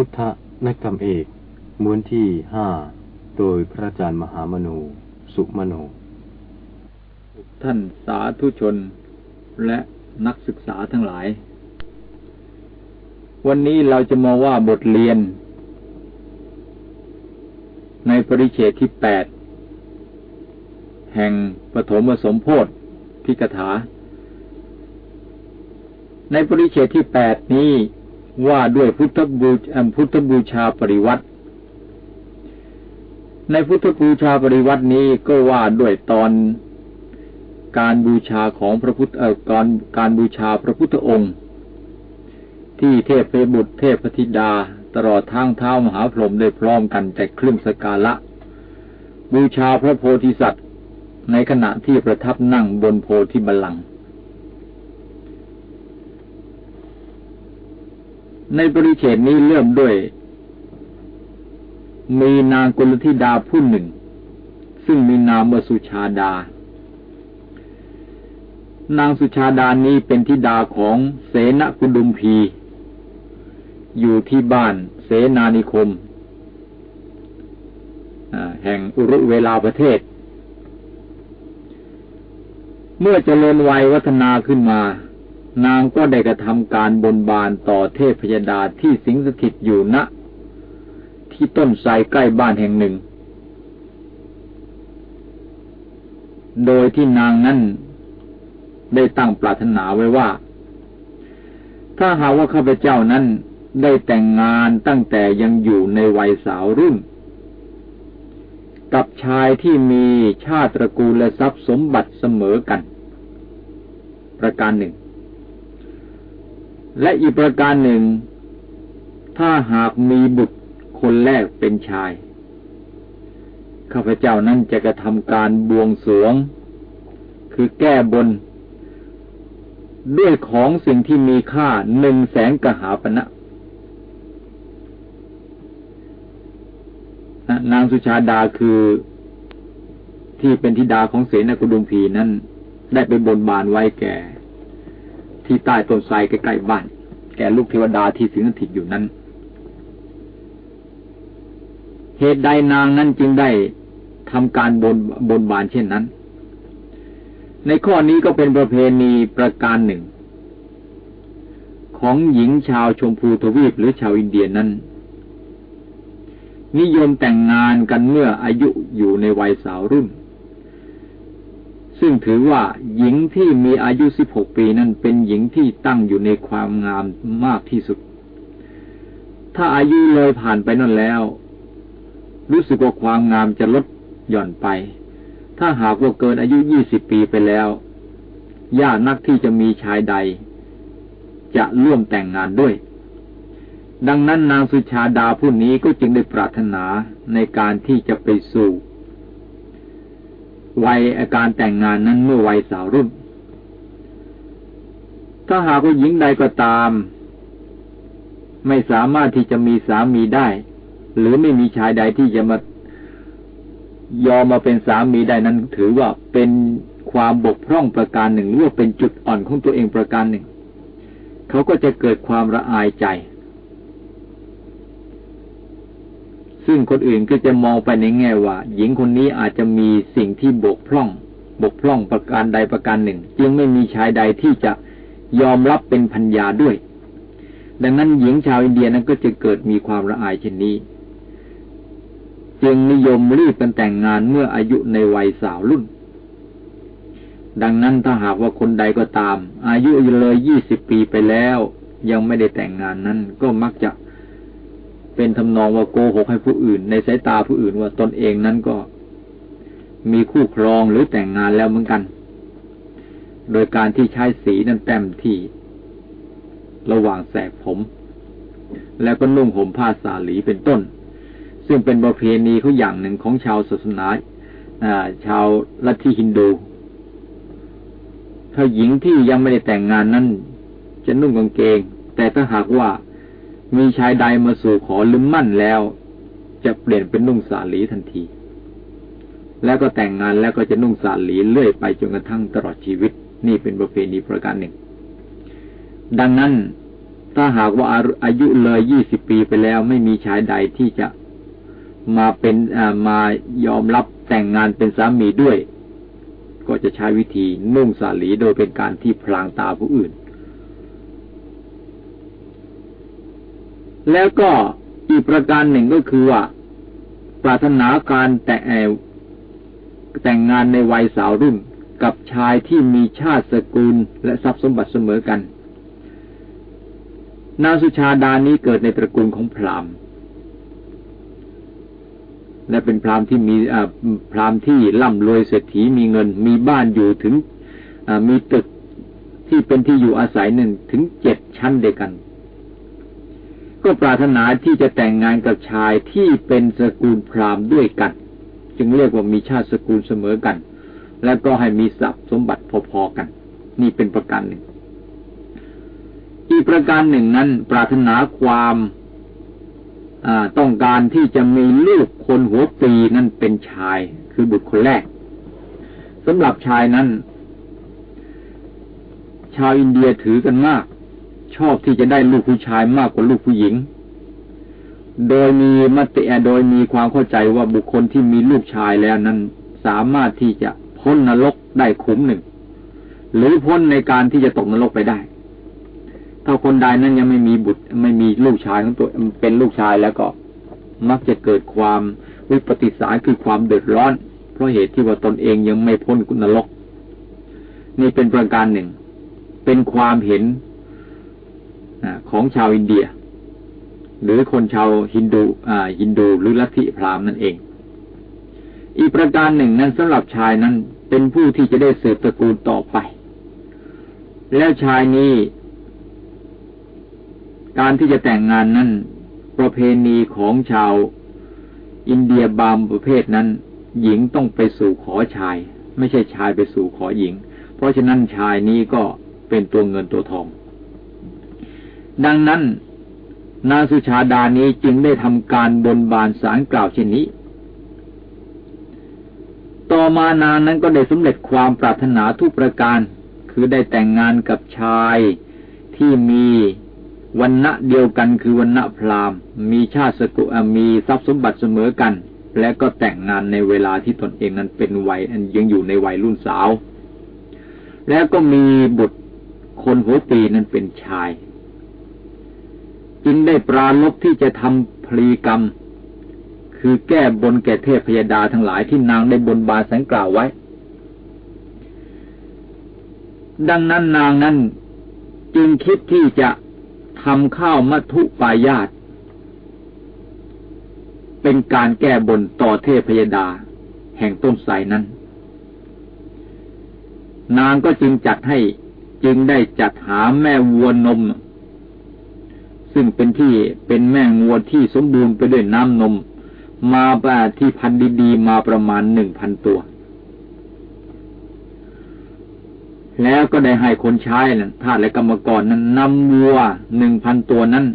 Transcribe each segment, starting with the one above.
พุทธนักกรรมเอกม้วนที่ห้าโดยพระอาจารย์มหามนู สุมโน ท่านสาธุชนและนักศึกษาทั้งหลาย วันนี้เราจะมาว่าบทเรียน ในปริเชตที่แปดแห่งปฐมสมโพธิพิกถา ในปริเชตที่แปดนี้ ว่าด้วยพุทธบูชพุทธบูชาปริวัติ ในพุทธบูชาปริวัตินี้ก็ว่าด้วยตอนการบูชาของพระพุทธเอ่อการการบูชาพระพุทธองค์ ที่เทพเพบุตรเทพธิดา ตลอดทางเท้ามหาพรหมได้พร้อมกันแต่เครื่องสกาละ บูชาพระโพธิสัตว์ ในขณะที่ประทับนั่งบนโพธิบัลลังก์ ในบริเชตนี้เริ่มด้วย มีนางกุลธิดาผู้หนึ่ง ซึ่งมีนามวสุชาดา นางสุชาดานี้เป็นธิดาของเสนกุดุมพี อยู่ที่บ้านเสนานิคมแห่งอุรุเวลาประเทศ เมื่อเจริญวัยวัฒนาขึ้นมา นางก็ได้กระทำการบนบานต่อเทพพยดาที่สิงสถิตอยู่ณที่ต้นไทรใกล้บ้านแห่งหนึ่ง โดยที่นางนั้นได้ตั้งปรารถนาไว้ว่า ถ้าหากว่าข้าพเจ้านั้นได้แต่งงานตั้งแต่ยังอยู่ในวัยสาวรุ่น กับชายที่มีชาติตระกูลและทรัพย์สมบัติเสมอกัน ประการหนึ่ง และอีกประการหนึ่ง ถ้าหากมีบุตรคนแรกเป็นชาย ข้าพเจ้านั้นจะกระทำการบวงสวง คือแก้บน ด้วยของสิ่งที่มีค่าหนึ่งแสนกหาปณะนางสุชาดาคือที่เป็นธิดาของเสนากุดุมพีนั้น ได้ไปบนบานไว้แก่ ที่ใต้ต้นไทรใกล้ๆบ้าน แก่ลูกเทวดาที่สิงสถิตอยู่นั้น เหตุใดนางนั้นจึงได้ทำการบนบนบานเช่นนั้น ในข้อนี้ก็เป็นประเพณีประการหนึ่ง ของหญิงชาวชมพูทวีปหรือชาวอินเดียนั้น นิยมแต่งงานกันเมื่ออายุอยู่ในวัยสาวรุ่น ซึ่งถือว่าหญิงที่มีอายุ 16 ปีนั้นเป็นหญิงที่ตั้งอยู่ในความงามมากที่สุด ถ้าอายุเลยผ่านไปนั่นแล้ว รู้สึกว่าความงามจะลดหย่อนไป ถ้าหากว่าเกินอายุ 20 ปีไปแล้วยากนักที่จะมีชายใด จะร่วมแต่งงานด้วย ดังนั้นนางสุชาดาผู้นี้ก็จึงได้ปรารถนาในการที่จะไปสู่ วัยอาการแต่งงานนั้นเมื่อวัยสาวรุ่น ถ้าหากว่าหญิงใดก็ตาม ไม่สามารถที่จะมีสามีได้ หรือไม่มีชายใดที่จะมายอมมาเป็นสามีได้นั้นถือว่าเป็นความบกพร่องประการหนึ่งหรือว่าเป็นจุดอ่อนของตัวเองประการหนึ่ง เขาก็จะเกิดความระอายใจ ซึ่งคนอื่นก็จะมองไปในแง่ว่า หญิงคนนี้อาจจะมีสิ่งที่บกพร่อง บกพร่องประการใดประการหนึ่ง จึงไม่มีชายใดที่จะยอมรับเป็นพัญญาด้วย ดังนั้นหญิงชาวอินเดียนั้นก็จะเกิดมีความละอายเช่นนี้ จึงนิยมรีบกันแต่งงานเมื่ออายุในวัยสาวรุ่น ดังนั้นถ้าหากว่าคนใดก็ตาม อายุเลยยี่สิบปีไปแล้ว ยังไม่ได้แต่งงานนั้นก็มักจะ เป็นทำนองว่าโกหกให้ผู้อื่น ในสายตาผู้อื่นว่าตนเองนั้นก็ มีคู่ครองหรือแต่งงานแล้วเหมือนกัน โดยการที่ใช้สีนั้นแต้มที่ ระหว่างแสกผม แล้วก็นุ่งห่มผ้าสาหลีเป็นต้น ซึ่งเป็นประเพณีเขาอย่างหนึ่งของชาวศาสนาชาวลัทธิฮินดู ถ้าหญิงที่ยังไม่ได้แต่งงานนั้นจะนุ่งกางเกง แต่ถ้าหากว่า มีชายใดมาสู่ขอลืมมั่นแล้ว จะเปลี่ยนเป็นนุ่งสาลีทันที แล้วก็แต่งงานแล้วก็จะนุ่งสาลีเลื่อยไปจนกระทั่งตลอดชีวิต นี่เป็นประเพณีประการหนึ่ง ดังนั้นถ้าหากว่าอายุเลยยี่สิบปีไปแล้ว ไม่มีชายใดที่จะมาเป็นมายอมรับแต่งงานเป็นสามีด้วย ก็จะใช้วิธีนุ่งสาลีโดยเป็นการที่พลางตาผู้อื่น แล้วก็อีกประการหนึ่งก็คือว่าปรารถนาการแต่แต่งงานในวัยสาวรุ่นกับชายที่มีชาติสกุลและทรัพย์สมบัติเสมอกัน นางสุชาดานี้เกิดในตระกูลของพราหมณ์ และเป็นพราหมณ์ที่มีพราหมณ์ที่ร่ำรวยเศรษฐีมีเงิน มีบ้านอยู่ถึงมีตึกที่เป็นที่อยู่อาศัยหนึ่งถึงเจ็ดชั้นเดียวกัน ก็ปรารถนาที่จะแต่งงานกับชายที่เป็นสกุลพราหมณ์ด้วยกัน จึงเรียกว่ามีชาติสกุลเสมอกัน แล้วก็ให้มีทรัพย์สมบัติพอๆกัน นี่เป็นประการหนึ่ง อีกประการหนึ่งนั้น ปรารถนาความต้องการที่จะมีลูกคนหัวปีนั่นเป็นชาย คือบุตรคนแรกสำหรับชายนั้น ชาวอินเดียถือกันมาก ชอบที่จะได้ลูกผู้ชายมากกว่าลูกผู้หญิง โดยมีมติโดยมีความเข้าใจว่าบุคคลที่มีลูกชายแล้วนั้นสามารถที่จะพ้นนรกได้ขุมหนึ่ง หรือพ้นในการที่จะตกนรกไปได้ ถ้าคนใดนั้นยังไม่มีบุตรไม่มีลูกชายของตัวเป็นลูกชายแล้วก็มักจะเกิดความวิปฏิสารคือความเดือดร้อน เพราะเหตุที่ว่าตนเองยังไม่พ้นนรก นี่เป็นประการหนึ่ง เป็นความเห็น ของชาวอินเดีย หรือคนชาวฮินดูฮินดูหรือลัทธิพราหมณ์นั่นเอง อีกประการหนึ่งนั้นสำหรับชายนั้นเป็นผู้ที่จะได้สืบตระกูลต่อไป แล้วชายนี้ การที่จะแต่งงานนั้น ประเพณีของชาวอินเดียบางประเภทนั้น หญิงต้องไปสู่ขอชาย ไม่ใช่ชายไปสู่ขอหญิง เพราะฉะนั้นชายนี้ก็เป็นตัวเงินตัวทอง ดังนั้น นาสุชาดานี้จึงได้ทำการบนบานสารกล่าวเช่นนี้ ต่อมานานนั้นก็ได้สำเร็จความปรารถนาทุกประการ คือได้แต่งงานกับชายที่มีวันณะเดียวกันคือวันณะพราหมณ์ มีชาติสกุลมีทรัพย์สมบัติเสมอกัน และก็แต่งงานในเวลาที่ตนเองนั้นเป็นวัยยังอยู่ในวัยรุ่นสาว แล้วก็มีบุตรคนหัวปีนั้นเป็นชาย จึงได้ปราลบที่จะทำพลีกรรม คือแก้บนแก่เทพพยดาทั้งหลายที่นางได้บนบานสังกล่าวไว้ ดังนั้นนางนั้นจึงคิดที่จะทำข้าวมัทุปายาตเป็นการแก้บนต่อเทพพยดา แห่งต้นไทรนั้น นางก็จึงจัดให้จึงได้จัดหาแม่วัวนม ซึ่งเป็นที่เป็นแม่งัวที่สมบูรณ์ไปด้วยน้ำนม มาแบบที่พันดีๆมาประมาณหนึ่งพันตัว แล้วก็ได้ให้คนใช้นะทาสและกรรมกรนั้นนำวัวหนึ่งพันตัวนั้น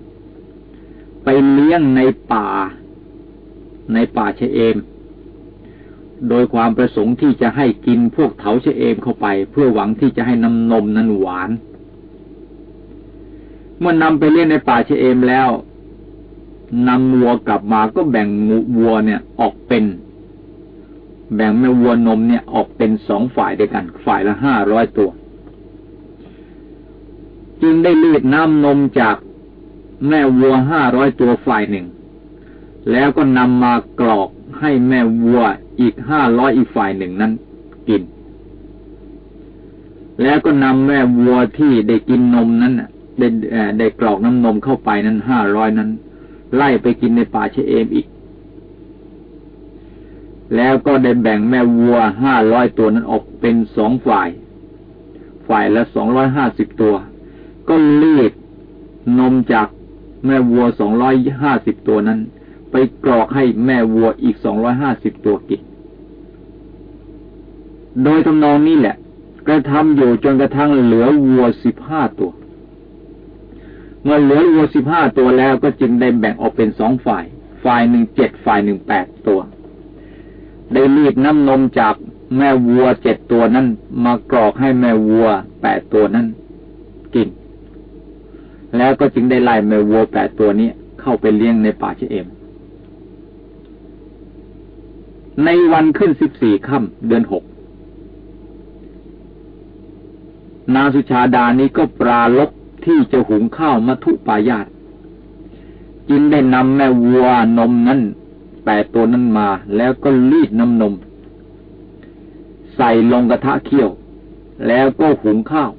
ไปเลี้ยงในป่า ในป่าเชเอม โดยความประสงค์ที่จะให้กินพวกเถาเชเอมเข้าไป เพื่อหวังที่จะให้น้ำนมนั้นหวาน เมื่อนำไปเลี้ยงในป่าเชเอมแล้วนำวัวกลับมาก็แบ่งวัวเนี่ยออกเป็น แบ่งแม่วัวนมเนี่ยออกเป็นสองฝ่ายด้วยกัน ฝ่ายละห้าร้อยตัว จึงได้ลีดน้ำนมจากแม่วัวห้าร้อยตัวฝ่ายหนึ่ง แล้วก็นำมากรอกให้แม่วัวอีกห้าร้อยอีกฝ่ายหนึ่งนั้นกิน แล้วก็นำแม่วัวที่ได้กินนมนั้น ได้ได้กรอกน้ำนมเข้าไปนั้นห้าร้อยนั้น ไล่ไปกินในป่าเชเอมอีก แล้วก็ได้แบ่งแม่วัวห้าร้อยตัวนั้นออกเป็นสองฝ่าย ฝ่ายละสองร้อยห้าสิบตัว ก็เลีดนมจากแม่วัวสองร้อยห้าสิบตัวนั้น ไปกรอกให้แม่วัวอีกสองร้อยห้าสิบตัวกินโดยทำนองนี้แหละกระทำอยู่จนกระทั่งเหลือวัวสิบห้าตัว เมื่อเหลือวัวสิบห้าตัวแล้วก็จึงได้แบ่งออกเป็นสองฝ่าย ฝ่ายหนึ่งเจ็ดฝ่ายหนึ่งแปดตัว ได้รีดน้ำนมจากแม่วัวเจ็ดตัวนั้นมากรอกให้แม่วัวแปดตัวนั้นกินแแล้วก็จึงได้ไล่แม่วัวแปดตัวนี้เข้าไปเลี้ยงในป่าเชเอม ในวันขึ้นสิบสี่ค่ำเดือนหกนางสุชาดานี้ก็ปราลบ ที่จะหุงข้าวมัทุปายาตจึงได้นำแม่วัวนมนั้นแปดตัวนั้นมาแล้วก็รีดน้ำนม ใส่ลงกระทะเคี่ยว แล้วก็หุงข้าว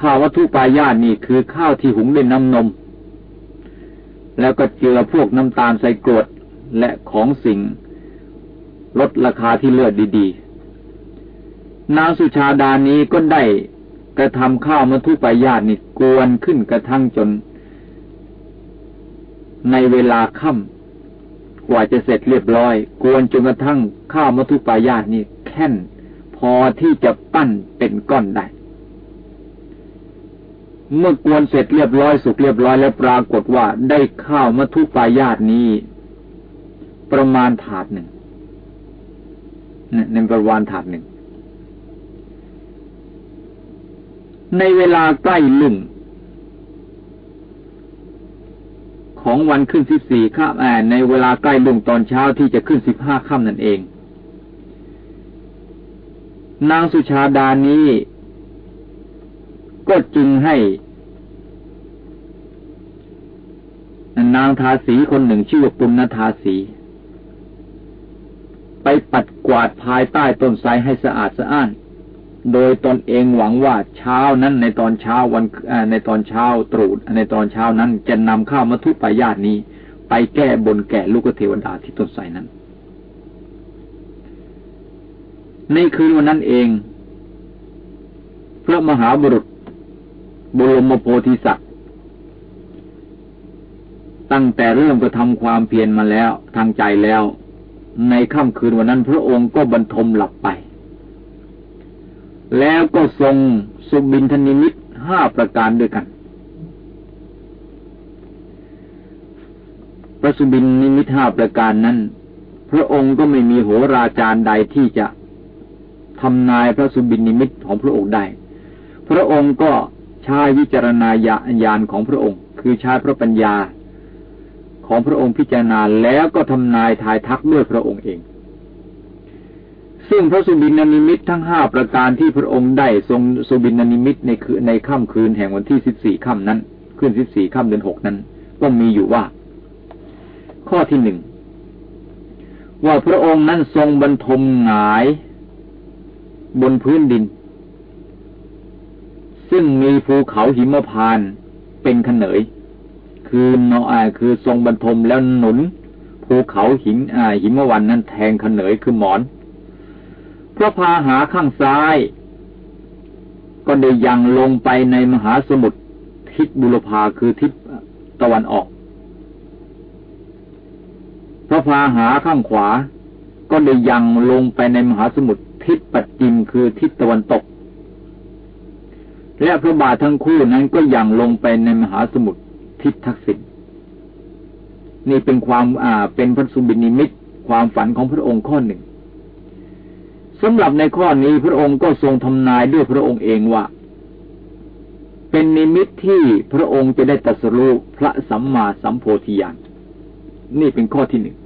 ข้าววัตถุปายาตนี่คือข้าวที่หุงด้วยน้ำนม แล้วก็เจือพวกน้ำตาลใส่กรวดและของสิ่งลดราคาที่เลือดดี ๆ นางสุชาดานี้ก็ได้ กระทำข้าวมัทุปายาตนี่กวนขึ้นกระทั่งจน ในเวลาค่ำกว่าจะเสร็จเรียบร้อย กวนจนกระทั่งข้าวมัทุปายาตนี่แค่น พอที่จะปั้นเป็นก้อนได้เมื่อกวนเสร็จเรียบร้อยสุกเรียบร้อยแล้วปรากฏว่าได้ข้าวมัทุปายาตนี้ ประมาณถาดหนึ่งในประมาณถาดหนึ่ง ในเวลาใกล้ลุ่งของวันขึ้นสิบสี่ค่ำในเวลาใกล้ลุ่งตอนเช้าที่จะขึ้นสิบห้าค่ำนั่นเอง นางสุชาดานี้ ก็จึงให้ นางทาสีคนหนึ่งชื่อว่าปุณณทาสีไปปัดกวาดภายใต้ต้นไทรให้สะอาดสะอ้าน โดยตนเองหวังว่าเช้านั้นในตอนเช้าวันในตอนเช้าตรู่ในตอนเช้านั้นจะนำข้าวมัทุปายาตนี้ ไปแก้บนแก่ลูกเทวดาที่ต้นไทรนั้น ในคืนวันนั้นเอง พระมหาบุรุษบรมโพธิสัตว์ ตั้งแต่เริ่มกระทำความเพียรมาแล้วทางใจแล้ว ในค่ำคืนวันนั้นพระองค์ก็บรรทมหลับไป แล้วก็ทรงสุบินทนิมิตห้าประการด้วยกัน พระสุบินนิมิตห้าประการนั้น พระองค์ก็ไม่มีโหราจารย์ใดที่จะทำนายพระสุบินนิมิตของพระองค์ได้ พระองค์ก็ใช้วิจารณญาณของพระองค์ คือใช้พระปัญญาของพระองค์พิจารณาแล้วก็ทำนายทายทักด้วยพระองค์เอง ซึ่งพระสุบินนิมิตทั้งห้าประการที่พระองค์ได้ทรงสุบินนิมิตในคืนในค่ำคืนแห่งวันที่สิบสี่ค่ำนั้นขึ้นสิบสี่ค่ำเดือนหกนั้น ก็มีอยู่ว่า ข้อที่หนึ่งว่าพระองค์นั้นทรงบรรทมหงาย บนพื้นดิน ซึ่งมีภูเขาหิมพานเป็นขเนยคือเนาะคือทรงบรรทมแล้วหนุนภูเขาหินอ่าหิมวันนั้นแทงขเนยคือหมอน พระพาหาข้างซ้าย ก็ได้ยังลงไปในมหาสมุทรทิศบุรพาคือทิศตะวันออก พระพาหาข้างขวา ก็ได้ยังลงไปในมหาสมุทรทิศปัจจิมคือทิศตะวันตก และพระบาททั้งคู่นั้นก็ยังลงไปในมหาสมุทรทิศทักษิณนี่เป็นความอ่าเป็นพระสุบินิมิตความฝันของพระองค์ข้อหนึ่ง สำหรับในข้อนี้พระองค์ก็ทรงทำนายด้วยพระองค์เองว่า เป็นนิมิตที่พระองค์จะได้ตรัสรู้พระสัมมาสัมโพธิญาณนี่เป็นข้อที่หนึ่ง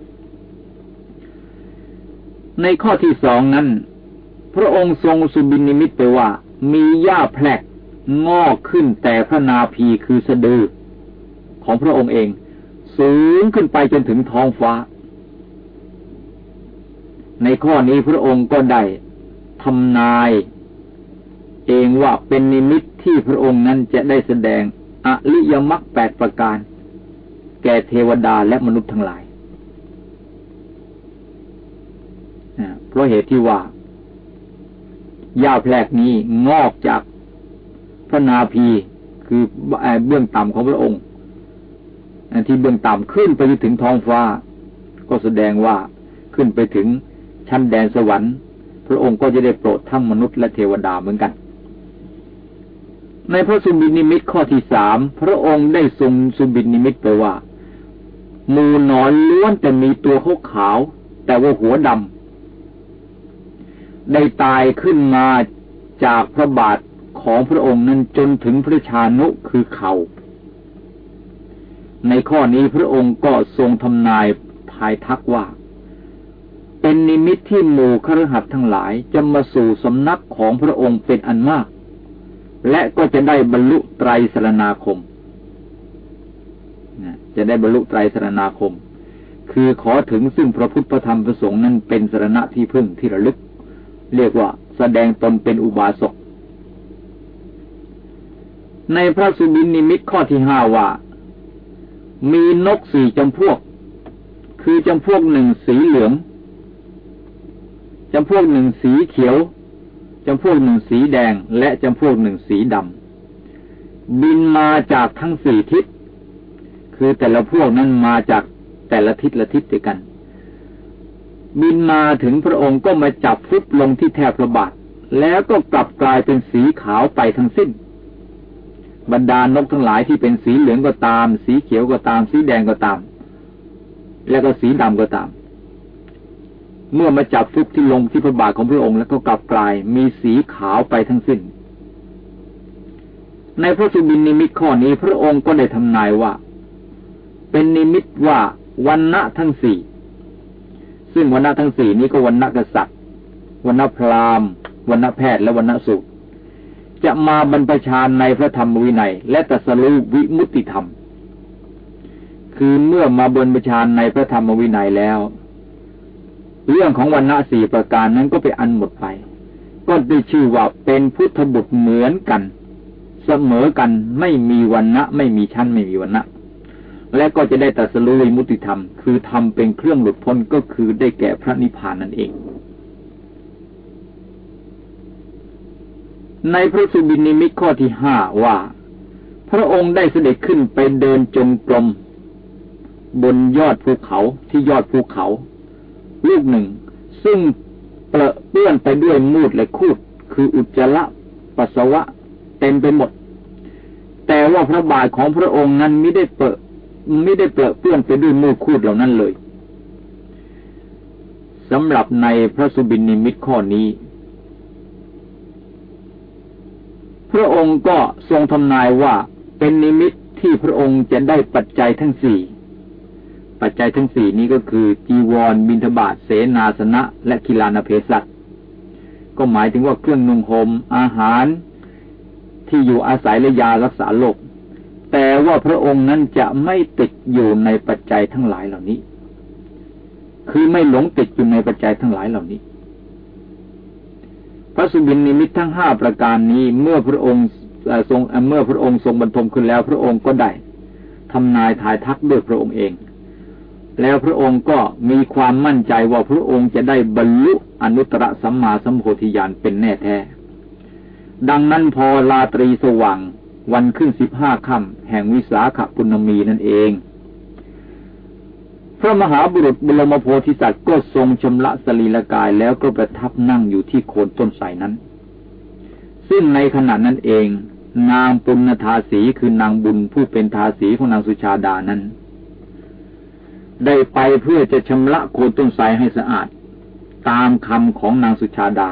ในข้อที่สองนั้น พระองค์ทรงสุบินนิมิตไปว่า มีหญ้าแพลกงอกขึ้นแต่พระนาภีคือสะดือ ของพระองค์เอง สูงขึ้นไปจนถึงท้องฟ้า ในข้อนี้พระองค์ก็ได้ทำนาย เองว่าเป็นนิมิตที่พระองค์นั้นจะได้แสดงอริยมรรคแปดประการ แก่เทวดาและมนุษย์ทั้งหลายเพราะเหตุที่ว่าหญ้าแพรกนี้งอกจากพระนาภีคือเบื้องต่ำของพระองค์ที่เบื้องต่ำขึ้นไปถึงท้องฟ้า ก็แสดงว่าขึ้นไปถึง ชั้นแดนสวรรค์ พระองค์ก็จะได้โปรดทั้งมนุษย์และเทวดาเหมือนกัน ในพระสุบินนิมิตข้อที่สามพระองค์ได้ทรงสุบินนิมิตไปว่าหมู่หนอนล้วนแต่มีตัวขาขาว แต่ว่าหัวดำได้ไต่ขึ้นมาจากพระบาทของพระองค์นั้นจนถึงพระชานุคือเข่า ในข้อนี้พระองค์ก็ทรงทำนายทายทักว่า เป็นนิมิตที่หมู่คฤหัสถ์ทั้งหลายจะมาสู่สำนักของพระองค์เป็นอันมาก และก็จะได้บรรลุไตรสรณาคม จะได้บรรลุไตรสรณาคม คือขอถึงซึ่งพระพุทธธรรมประสงค์นั้นเป็นสรณะที่พึ่งที่ระลึก เรียกว่าแสดงตนเป็นอุบาสก ในพระสุบินนิมิตข้อที่ห้าว่า มีนกสี่จำพวก คือจำพวกหนึ่งสีเหลือง จำพวกหนึ่งสีเขียวจำพวกหนึ่งสีแดง และจำพวกหนึ่งสีดำบินมาจากทั้งสี่ทิศ คือแต่ละพวกนั้นมาจากแต่ละทิศละทิศด้วยกัน บินมาถึงพระองค์ก็มาจับฟุบลงที่แทบพระบาทแล้วก็กลับกลายเป็นสีขาวไปทั้งสิ้น บรรดานกทั้งหลายที่เป็นสีเหลืองก็ตาม สีเขียวก็ตาม สีแดงก็ตาม แล้วก็สีดำก็ตาม เมื่อมาจับฟุบที่ลงที่พระบาทของพระองค์แล้วก็กลับกลายมีสีขาวไปทั้งสิ้น ในพระสุบินนิมิตข้อนี้พระองค์ก็ได้ทำนายว่า เป็นนิมิตว่าวันณะทั้งสี่ซึ่งวันณะทั้งสี่นี้ก็วันณะกษัตริย์วันณะพราหมณ์วันณะแพทย์และวันณะสุขจะมาบรรพชาในพระธรรมวินัย และตรัสรู้วิมุตติธรรม คือเมื่อมาบรรพชาในพระธรรมวินัยแล้ว เรื่องของวันณะสี่ประการนั้นก็ไปอันหมดไป ก็ได้ชื่อว่าเป็นพุทธบุตรเหมือนกัน เสมอกันไม่มีวันณะไม่มีชั้นไม่มีวันณะและก็จะได้ตัสรุยมุติธรรม คือทำเป็นเครื่องหลุดพ้นก็คือได้แก่พระนิพพานนั่นเอง ในพระสุบินิมิตข้อที่ห้าว่า พระองค์ได้เสด็จขึ้นไปเดินจงกรม บนยอดภูเขาที่ยอดภูเขา ลูกหนึ่ง ซึ่งเปรอะเปื้อนไปด้วยมูดและคูด คืออุจจาระปัสสาวะ เต็มไปหมด แต่ว่าพระบาทของพระองค์นั้นไม่ได้เปรอะไม่ได้เปรอะเปื้อนไปด้วยมูดคูดเหล่านั้นเลยสำหรับในพระสุบินนิมิตข้อนี้ พระองค์ก็ทรงทำนายว่าเป็นนิมิตที่พระองค์จะได้ปัจจัยทั้งสี่ ปัจจัยทั้งสี่นี้ก็คือจีวรบินทบาทเสนาสนะ และกิลานเพศัตก็หมายถึงว่าเครื่องนุ่งห่มอาหาร ที่อยู่อาศัยและยารักษาโรคแต่ว่าพระองค์นั้นจะไม่ติดอยู่ในปัจจัยทั้งหลายเหล่านี้ คือไม่หลงติดอยู่ในปัจจัยทั้งหลายเหล่านี้ พระสุบินนิมิตทั้งห้าประการนี้เมื่อพระองค์ทรงเมื่อพระองค์ทรงบรรทมขึ้นแล้ว พระองค์ก็ได้ทำนายถ่ายทักด้วยพระองค์เอง แล้วพระองค์ก็มีความมั่นใจว่าพระองค์จะได้บรรลุอนุตตรสัมมาสัมโพธิญาณเป็นแน่แท้ ดังนั้นพอลาตรีสว่าง วันขึ้นสิบห้าค่ำแห่งวิสาขปุณมีนั่นเอง พระมหาบุรุษบรมโพธิสัตว์ก็ทรงชำระสรีละกายแล้วก็ประทับนั่งอยู่ที่โคนต้นไทรนั้น ซึ่งในขณะนั้นเอง นางปุณธาสีคือนางบุญผู้เป็นทาสีของนางสุชาดานั้น ได้ไปเพื่อจะชำระโคนต้นไทรให้สะอาด ตามคำของนางสุชาดา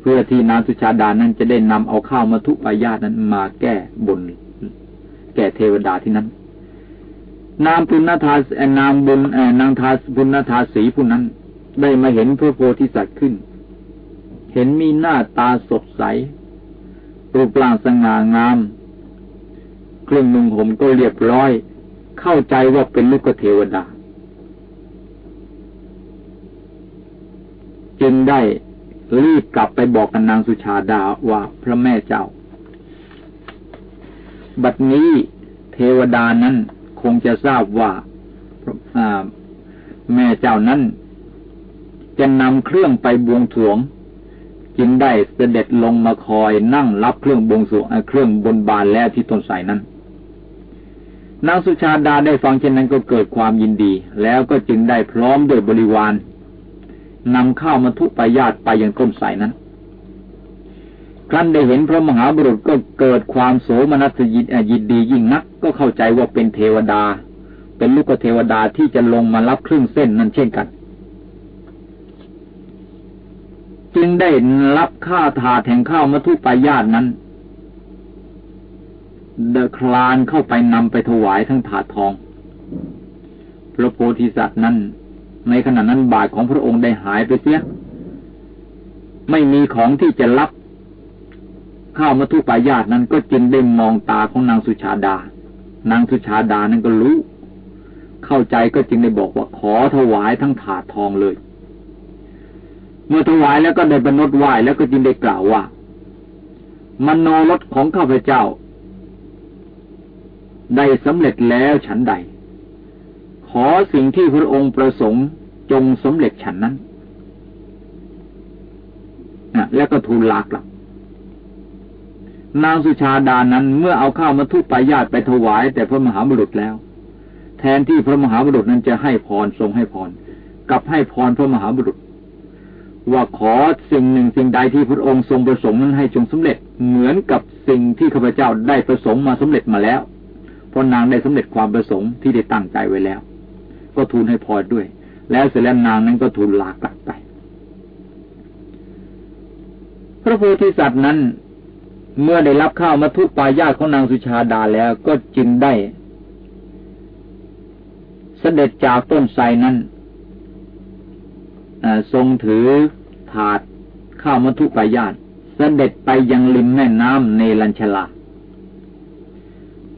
เพื่อที่นางสุชาดานั้นจะได้นำเอาข้าวมาทุปายาตนั้นมาแก้บน แก่เทวดาที่นั้น นางปุณณธาอนางบนนางทาปุณณธาสีผู้นั้น ได้มาเห็นพระโพธิสัตว์ขึ้น เห็นมีหน้าตาสดใส รูปร่างสง่างาม เครื่องนุ่งห่มก็เรียบร้อย เข้าใจว่าเป็นลูกเทวดา จึงได้รีบกลับไปบอกกับนางสุชาดาว่าพระแม่เจ้า บัดนี้เทวดานั้นคงจะทราบว่าแม่เจ้านั้นจะนำเครื่องไปบวงสวง จึงได้เสด็จลงมาคอยนั่งรับเครื่องบวงสวงเครื่องบนบานแล้วที่ต้นไทรนั้น นางสุชาดาได้ฟังเช่นนั้นก็เกิดความยินดี แล้วก็จึงได้พร้อมด้วยบริวารนำข้าวมาทุปายาตไปยังต้นไทรนั้น ครั้นได้เห็นพระมหาบุรุษก็เกิดความโสมนัสยินยินดียิ่งนัก ก็เข้าใจว่าเป็นเทวดา เป็นลูกเทวดาที่จะลงมารับครึ่งเส้นนั้นเช่นกัน จึงได้รับข้าถาแห่งข้าวมาทุปายาตนั้น เดคลานเข้าไปนำไปถวายทั้งถาดทอง พระโพธิสัตว์นั้น ในขณะนั้นบาทของพระองค์ได้หายไปเสีย ไม่มีของที่จะรับ ข้าวมัทุปายาตนั้นก็จึงได้มองตาของนางสุชาดา นางสุชาดานั้นก็รู้ เข้าใจก็จึงได้บอกว่าขอถวายทั้งถาดทองเลย เมื่อถวายแล้วก็ได้บรรนดไหวแล้วก็จึงได้กล่าวว่ามโนรสของข้าพเจ้า ได้สำเร็จแล้วฉันใด ขอสิ่งที่พระองค์ประสงค์จงสำเร็จฉันนั้นนะแล้วก็ทูลลากลับ นางสุชาดานั้นเมื่อเอาข้าวมาทุปายาตไปถวาย แต่พระมหาบุรุษแล้ว แทนที่พระมหาบุรุษนั้นจะให้พรทรงให้พรกลับให้พรพระมหาบุรุษ ว่าขอสิ่งหนึ่งสิ่งใดที่พระองค์ทรงประสงค์นั้นให้จงสำเร็จเหมือนกับสิ่งที่ข้าพเจ้าได้ประสงค์มาสำเร็จมาแล้ว เพราะนางได้สำเร็จความประสงค์ที่ได้ตั้งใจไว้แล้ว ก็ทูลให้พรด้วย แล้วเสร็จแล้วนางนั้นก็ทูลลากลับไป พระโพธิสัตว์นั้น เมื่อได้รับข้าวมาทุปายาตของนางสุชาดาแล้วก็จึงได้เสด็จจากต้นไทรนั้นทรงถือถาดข้าวมัทุปายาตเสด็จไปยังริมแม่น้ำเนลัญชลา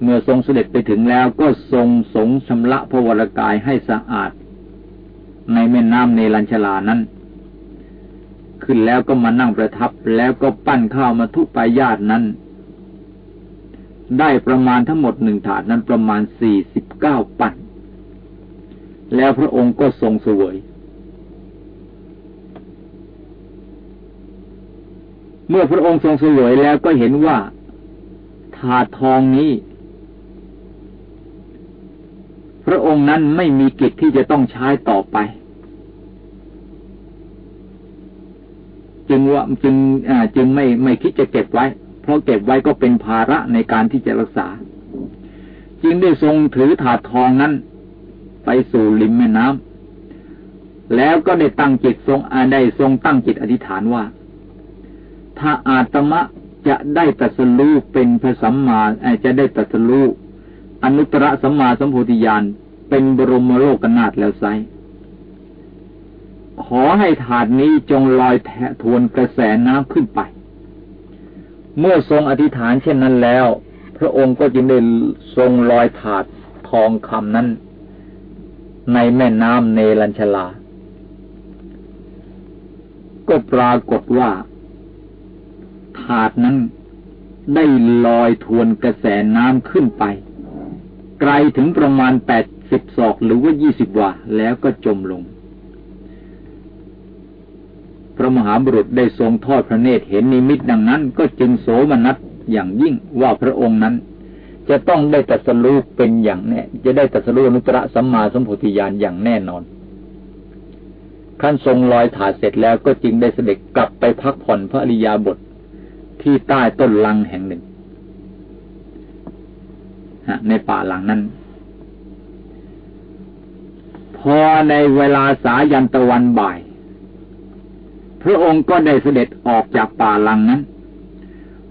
เมื่อทรงเสด็จไปถึงแล้วก็ทรงสงชำระพระวรกายให้สะอาด ในแม่น้ำเนลัญชลานั้น ขึ้นแล้วก็มานั่งประทับแล้วก็ปั้นข้าวมาทุปายาตนั้น ได้ประมาณทั้งหมดหนึ่งถาดนั้นประมาณสี่สิบเก้าปั้นแล้วพระองค์ก็ทรงเสวย เมื่อพระองค์ทรงสวยแล้วก็เห็นว่าถาดทองนี้ พ ระองค์นั้นไม่มีกิจที่จะต้องใช้ต่อไป จึงว่าจึงจึงไม่ไม่คิดจะเก็บไว้ เพราะเก็บไว้ก็เป็นภาระในการที่จะรักษา จึงได้ทรงถือถาดทองนั้น ไปสู่ริมแม่น้ำแล้วก็ได้ตั้งจิตทรงได้ทรงตั้งจิตอธิษฐานว่า ถ้าอาตมะจะได้ตัสรู้เป็นพระสัมมาจะได้ตัสรู้ อนุตตรสัมมาสัมโพธิญาณเป็นบรมโลกนาถแล้วไซขอให้ถาดนี้จงลอยแทะทวนกระแสน้ำขึ้นไป เมื่อทรงอธิษฐานเช่นนั้นแล้ว พระองค์ก็จึงได้ทรงลอยถาดทองคำนั้น ในแม่น้ำเนลัญชลา ก็ปรากฏว่า ถาดนั้นได้ลอยทวนกระแสน้ำขึ้นไป ไกลถึงประมาณแปดสิบศอกหรือว่ายี่สิบวาแล้วก็จมลง พระมหาบุรุษได้ทรงทอดพระเนตรเห็นนิมิตดังนั้น ก็จึงโสมนัสอย่างยิ่งว่าพระองค์นั้น จะต้องได้ตัสรู้เป็นอย่างแน่ จะได้ตัสรู้อนุตตรสัมมาสัมพุทธิญาณอย่างแน่นอนขั้นทรงลอยถาเสร็จแล้วก็จึงได้เสด็จกลับไปพักผ่อนพระริยาบทที่ใต้ต้นลังแห่งหนึ่ง ในป่าหลังนั้น พอในเวลาสายันตะวันบ่าย พระองค์ก็ได้เสด็จออกจากป่าหลังนั้น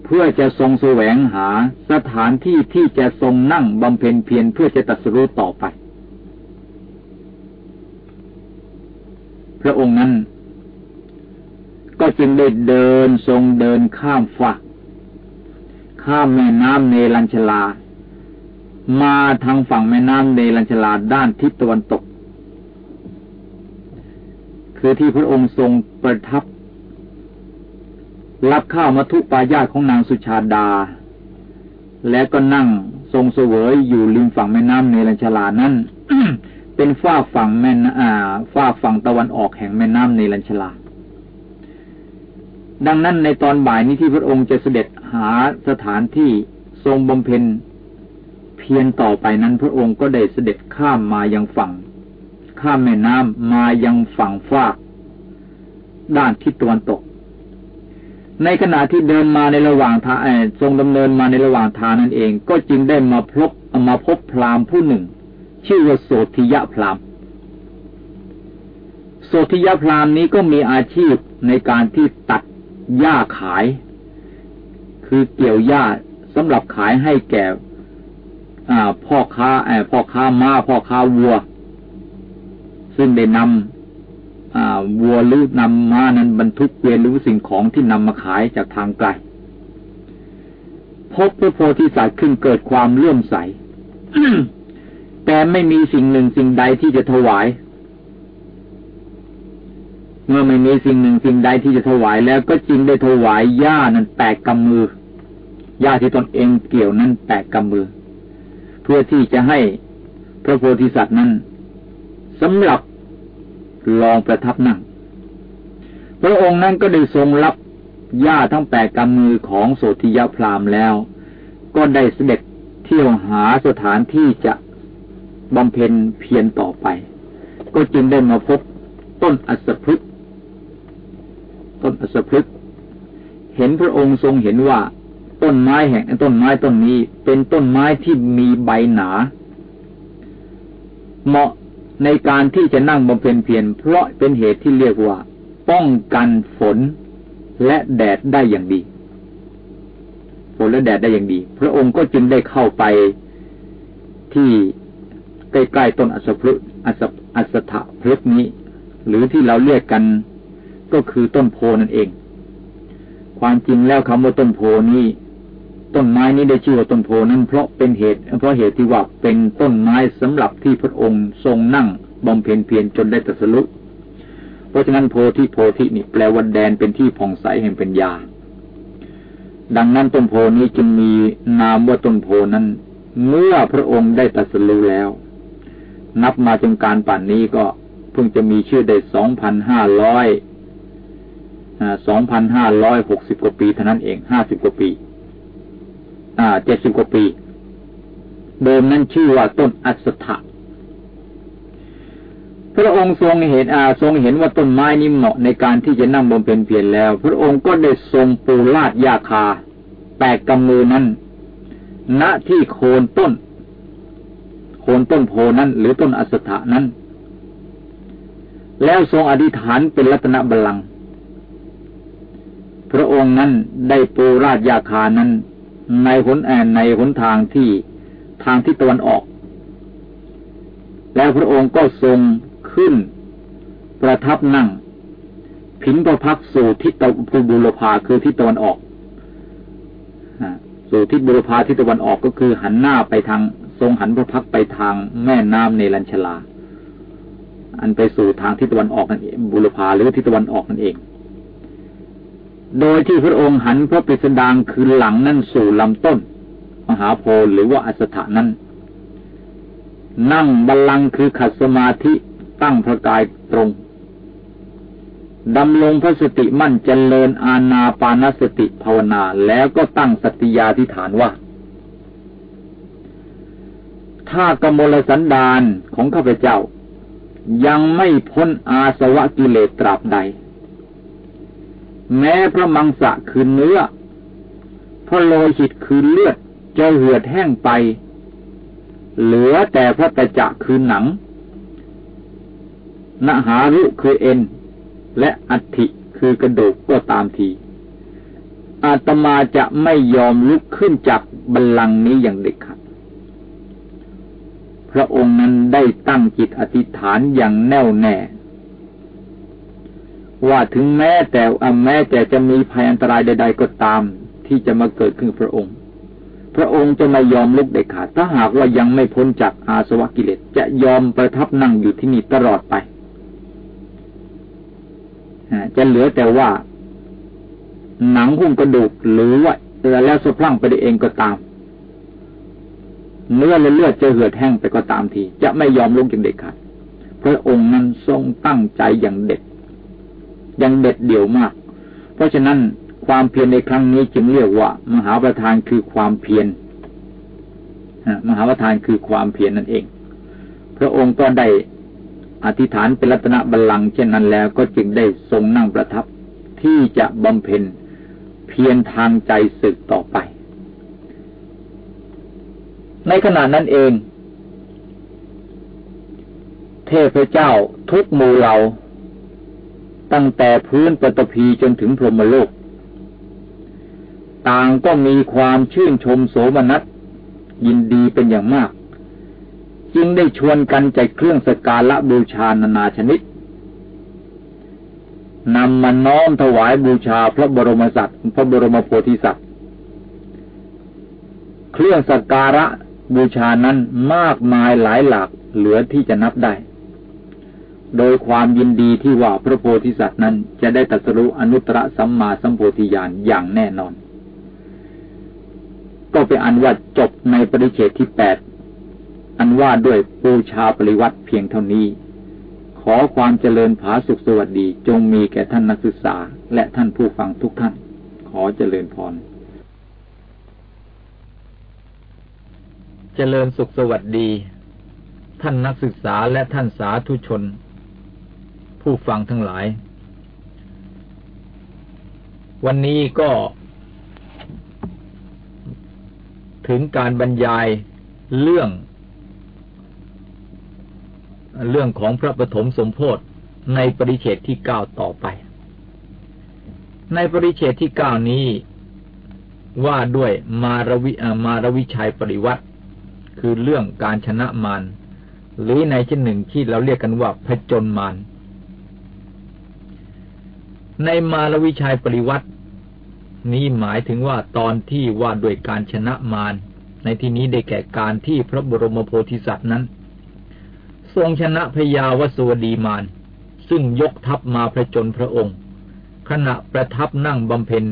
เพื่อจะทรงแสวงหาสถานที่ที่จะทรงนั่งบำเพ็ญเพียรเพื่อจะตัดสู้ต่อไป พระองค์นั้นก็จึงได้เดินทรงเดินข้ามฝักข้ามแม่น้ำเนลัญชลา มาทางฝั่งแม่น้ำเนลัญชลาด้านทิศตะวันตก คือที่พระองค์ทรงประทับ รับข้าวมาทุปายาตของนางสุชาดา และก็นั่งทรงเสวยอยู่ริมฝั่งแม่น้ำเนลัญชลานั้นเป็นฝ้าฝั่งแม่อ่าฝ้าฝั่งตะวันออกแห่งแม่น้ำเนลัญชลา ดังนั้นในตอนบ่ายนี้ที่พระองค์จะเสด็จหาสถานที่ทรงบำเพ็ญ พียรต่อไปนั้นพระองค์ก็ได้เสด็จข้ามมายังฝั่ง ข้ามแม่น้ำมายังฝั่งฟาก ด้านทิศตะวันตก ในขณะที่เดินมาในระหว่างทางทรงดำเนินมาในระหว่างทางนั่นเอง ก็จึงได้มาพบมาพบพราหมณ์ผู้หนึ่ง ชื่อว่าโสธิยะพราหมณ์โสธิยะพราหมณ์นี้ก็มีอาชีพในการที่ตัดหญ้าขาย คือเกี่ยวหญ้าสำหรับขายให้แก่ พ่อค้าพ่อค้าม้าพ่อค้าวัว ซึ่งได้นำวัวหรือนำม้านั้นบรรทุกเกวียนหรือสิ่งของที่นำมาขายจากทางไกลพบพระโพธิสัตว์ขึ้นเกิดความเลื่อมใส แต่ไม่มีสิ่งหนึ่งสิ่งใดที่จะถวาย เมื่อไม่มีสิ่งหนึ่งสิ่งใดที่จะถวายแล้วก็จึงได้ถวายหญ้านั้นแตกกำมือหญ้าที่ตนเองเกี่ยวนั้นแตกกำมือ เพื่อที่จะให้พระโพธิสัตว์นั้นสำหรับลองประทับนั่ง พระองค์นั้นก็ได้ทรงรับญาทั้งแปดกำมือของโสธิยพรามแล้ว ก็ได้เสด็จเที่ยวหาสถานที่จะบำเพ็ญเพียรต่อไป ก็จึงได้มาพบต้นอัศพฤกต้นอัศพฤกเห็นพระองค์ทรงเห็นว่า ต้นไม้แห่งต้นไม้ต้นนี้ เป็นต้นไม้ที่มีใบหนา เหมาะในการที่จะนั่งบำเพ็ญเพียรเพราะเป็นเหตุที่เรียกว่า ป้องกันฝนและแดดได้อย่างดีฝนและแดดได้อย่างดี พระองค์ก็จึงได้เข้าไปที่ใกล้ๆต้นอัศพฤกอัศอัศถะพฤกนี้ หรือที่เราเรียกกันก็คือต้นโพนั่นเอง ความจริงแล้วคำว่าต้นโพนี้ ต้นไม้นี้ได้ชื่อว่าต้นโพนั้นเพราะเป็นเหตุ เพราะเหตุที่ว่าเป็นต้นไม้สำหรับที่พระองค์ทรงนั่งบำเพ็ญเพียรจนได้ตรัสรู้เพราะฉะนั้นโพธิโพธินี่แปลว่าแดนเป็นที่ผ่องใสแห่งป็นยาดังนั้นต้นโพนี้จึงมีนามว่าต้นโพนั้น เมื่อพระองค์ได้ตรัสรู้แล้ว นับมาจนการป่านนี้ก็เพิ่งจะมีชื่อได้สองพันห้าร้อยสองพันห้าร้อยหกสิบกว่าปีเท่านั้นเองห้าสิบกว่าปี เจ็ดสิบกว่าปี เดิมนั้นชื่อว่าต้นอัศถะพระองค์ทรงเห็นอาทรงเห็นว่าต้นไม้นี้เหมาะในการที่จะนั่งบำเพ็ญเพียรแล้ว พระองค์ก็ได้ทรงปูลาดยาคาแตกกำมือนั้น ณที่โคนต้น โคนต้นโพนั้น หรือต้นอัศถะนั้น แล้วทรงอธิษฐานเป็นรัตนบัลลังก์พระองค์นั้นได้ปูราดยาคานั้น ในหนแอนในหนทางที่ทางทิศตะวันออก แล้วพระองค์ก็ทรงขึ้น ประทับนั่ง ผินประพักสู่ทิศตะวันบุรพาคือทิศตะวันออกสู่ทิศบุรพาทิศตะวันออกก็คือหันหน้าไปทาง ทรงหันพระพักไปทางแม่น้ำเนรัญชลา อันไปสู่ทางทิศตะวันออกนั่นเองบุรพาหรือทิศตะวันออกนั่นเอง โดยที่พระองค์หันพระปิสดางคือหลังนั่นสู่ลำต้น มหาโพลหรือว่าอัสถานั้น นั่งบัลลังก์คือขัดสมาธิตั้งพระกายตรงดำลงพระสติมั่นเจริญอาณาปานสติภาวนา แล้วก็ตั้งสติยาธิฐานว่า ถ้ากมลสันดานของข้าพเจ้า ยังไม่พ้นอาสวะกิเลสตราบใด แม้พระมังสะคือเนื้อ พระโลหิตคือเลือดจะเหือดแห้งไป เหลือแต่พระตะจะคือหนังนหารุคือเอ็น และอัฐิคือกระดูกก็ตามที อาตมาจะไม่ยอมลุกขึ้นจากบัลลังก์นี้อย่างเด็ดขาดพระองค์นั้นได้ตั้งจิตอธิษฐานอย่างแน่วแน่ ว่าถึงแม้แต่แม้แต่จะมีภัยอันตรายใด ๆ ก็ตาม ที่จะมาเกิดขึ้นพระองค์ พระองค์จะไม่ยอมลุกเด็ดขาดถ้าหากว่ายังไม่พ้นจากอาสวะกิเลสจะยอมประทับนั่งอยู่ที่นี่ตลอดไปจะเหลือแต่ว่า หนังหุ้มกระดูกหรือว่าแล้วสะพรั่งไปได้เองก็ตาม เนื้อและเลือดจะเหือดแห้งไปก็ตามที จะไม่ยอมลุกอย่างเด็ดขาดพระองค์นั้นทรงตั้งใจอย่างเด็ด ยังเด็ดเดี่ยวมาก เพราะฉะนั้นความเพียรในครั้งนี้จึงเรียกว่า มหาประธานคือความเพียรมหาประธานคือความเพียรนั่นเอง พระองค์ก็ได้อธิษฐานเป็นรัตนบัลลังก์เช่นนั้นแล้วก็จึงได้ทรงนั่งประทับที่จะบำเพ็ญเพียรทางใจศึกต่อไป ในขณะนั้นเอง เทพเจ้าทุกหมู่เหล่า ตั้งแต่พื้นปฐพีจนถึงพรหมโลก ต่างก็มีความชื่นชมโสมนัสยินดีเป็นอย่างมาก จึงได้ชวนกันจัดเครื่องสการะบูชานานาชนิดนำมาน้อมถวายบูชาพระบรมสัตว์พระบรมโพธิสัตว์ เครื่องสักการะบูชานั้นมากมายหลายหลากเหลือที่จะนับได้ โดยความยินดีที่ว่าพระโพธิสัตว์นั้นจะได้ตรัสรู้อนุตตรสัมมาสัมโพธิญาณอย่างแน่นอน ก็ไปอันว่าจบในปริเชตที่แปดอันว่าด้วยบูชาปริวัติเพียงเท่านี้ ขอความเจริญผาสุขสวัสดีจงมีแก่ท่านนักศึกษา และท่านผู้ฟังทุกท่าน ขอเจริญพรเจริญสุขสวัสดี ท่านนักศึกษาและท่านสาธุชน ผู้ฟังทั้งหลาย วันนี้ก็ ถึงการบรรยายเรื่อง เรื่องของพระปฐมสมโพธิในปริเชตที่เก้าต่อไป ในปริเชตที่เก้านี้ว่าด้วยมารวิมารวิชัยปริวัติ คือเรื่องการชนะมารหรือในช่นหนึ่งที่เราเรียกกันว่าพจนมาร ในมารวิชัยปริวัตินี้หมายถึงว่าตอนที่ว่าด้วยการชนะมารในที่นี้ได้แก่การที่พระบรมโพธิสัตว์นั้น ทรงชนะพยาวสวดีมานซึ่งยกทัพมาพระจนพระองค์ ขณะประทับนั่งบำเพ็ญ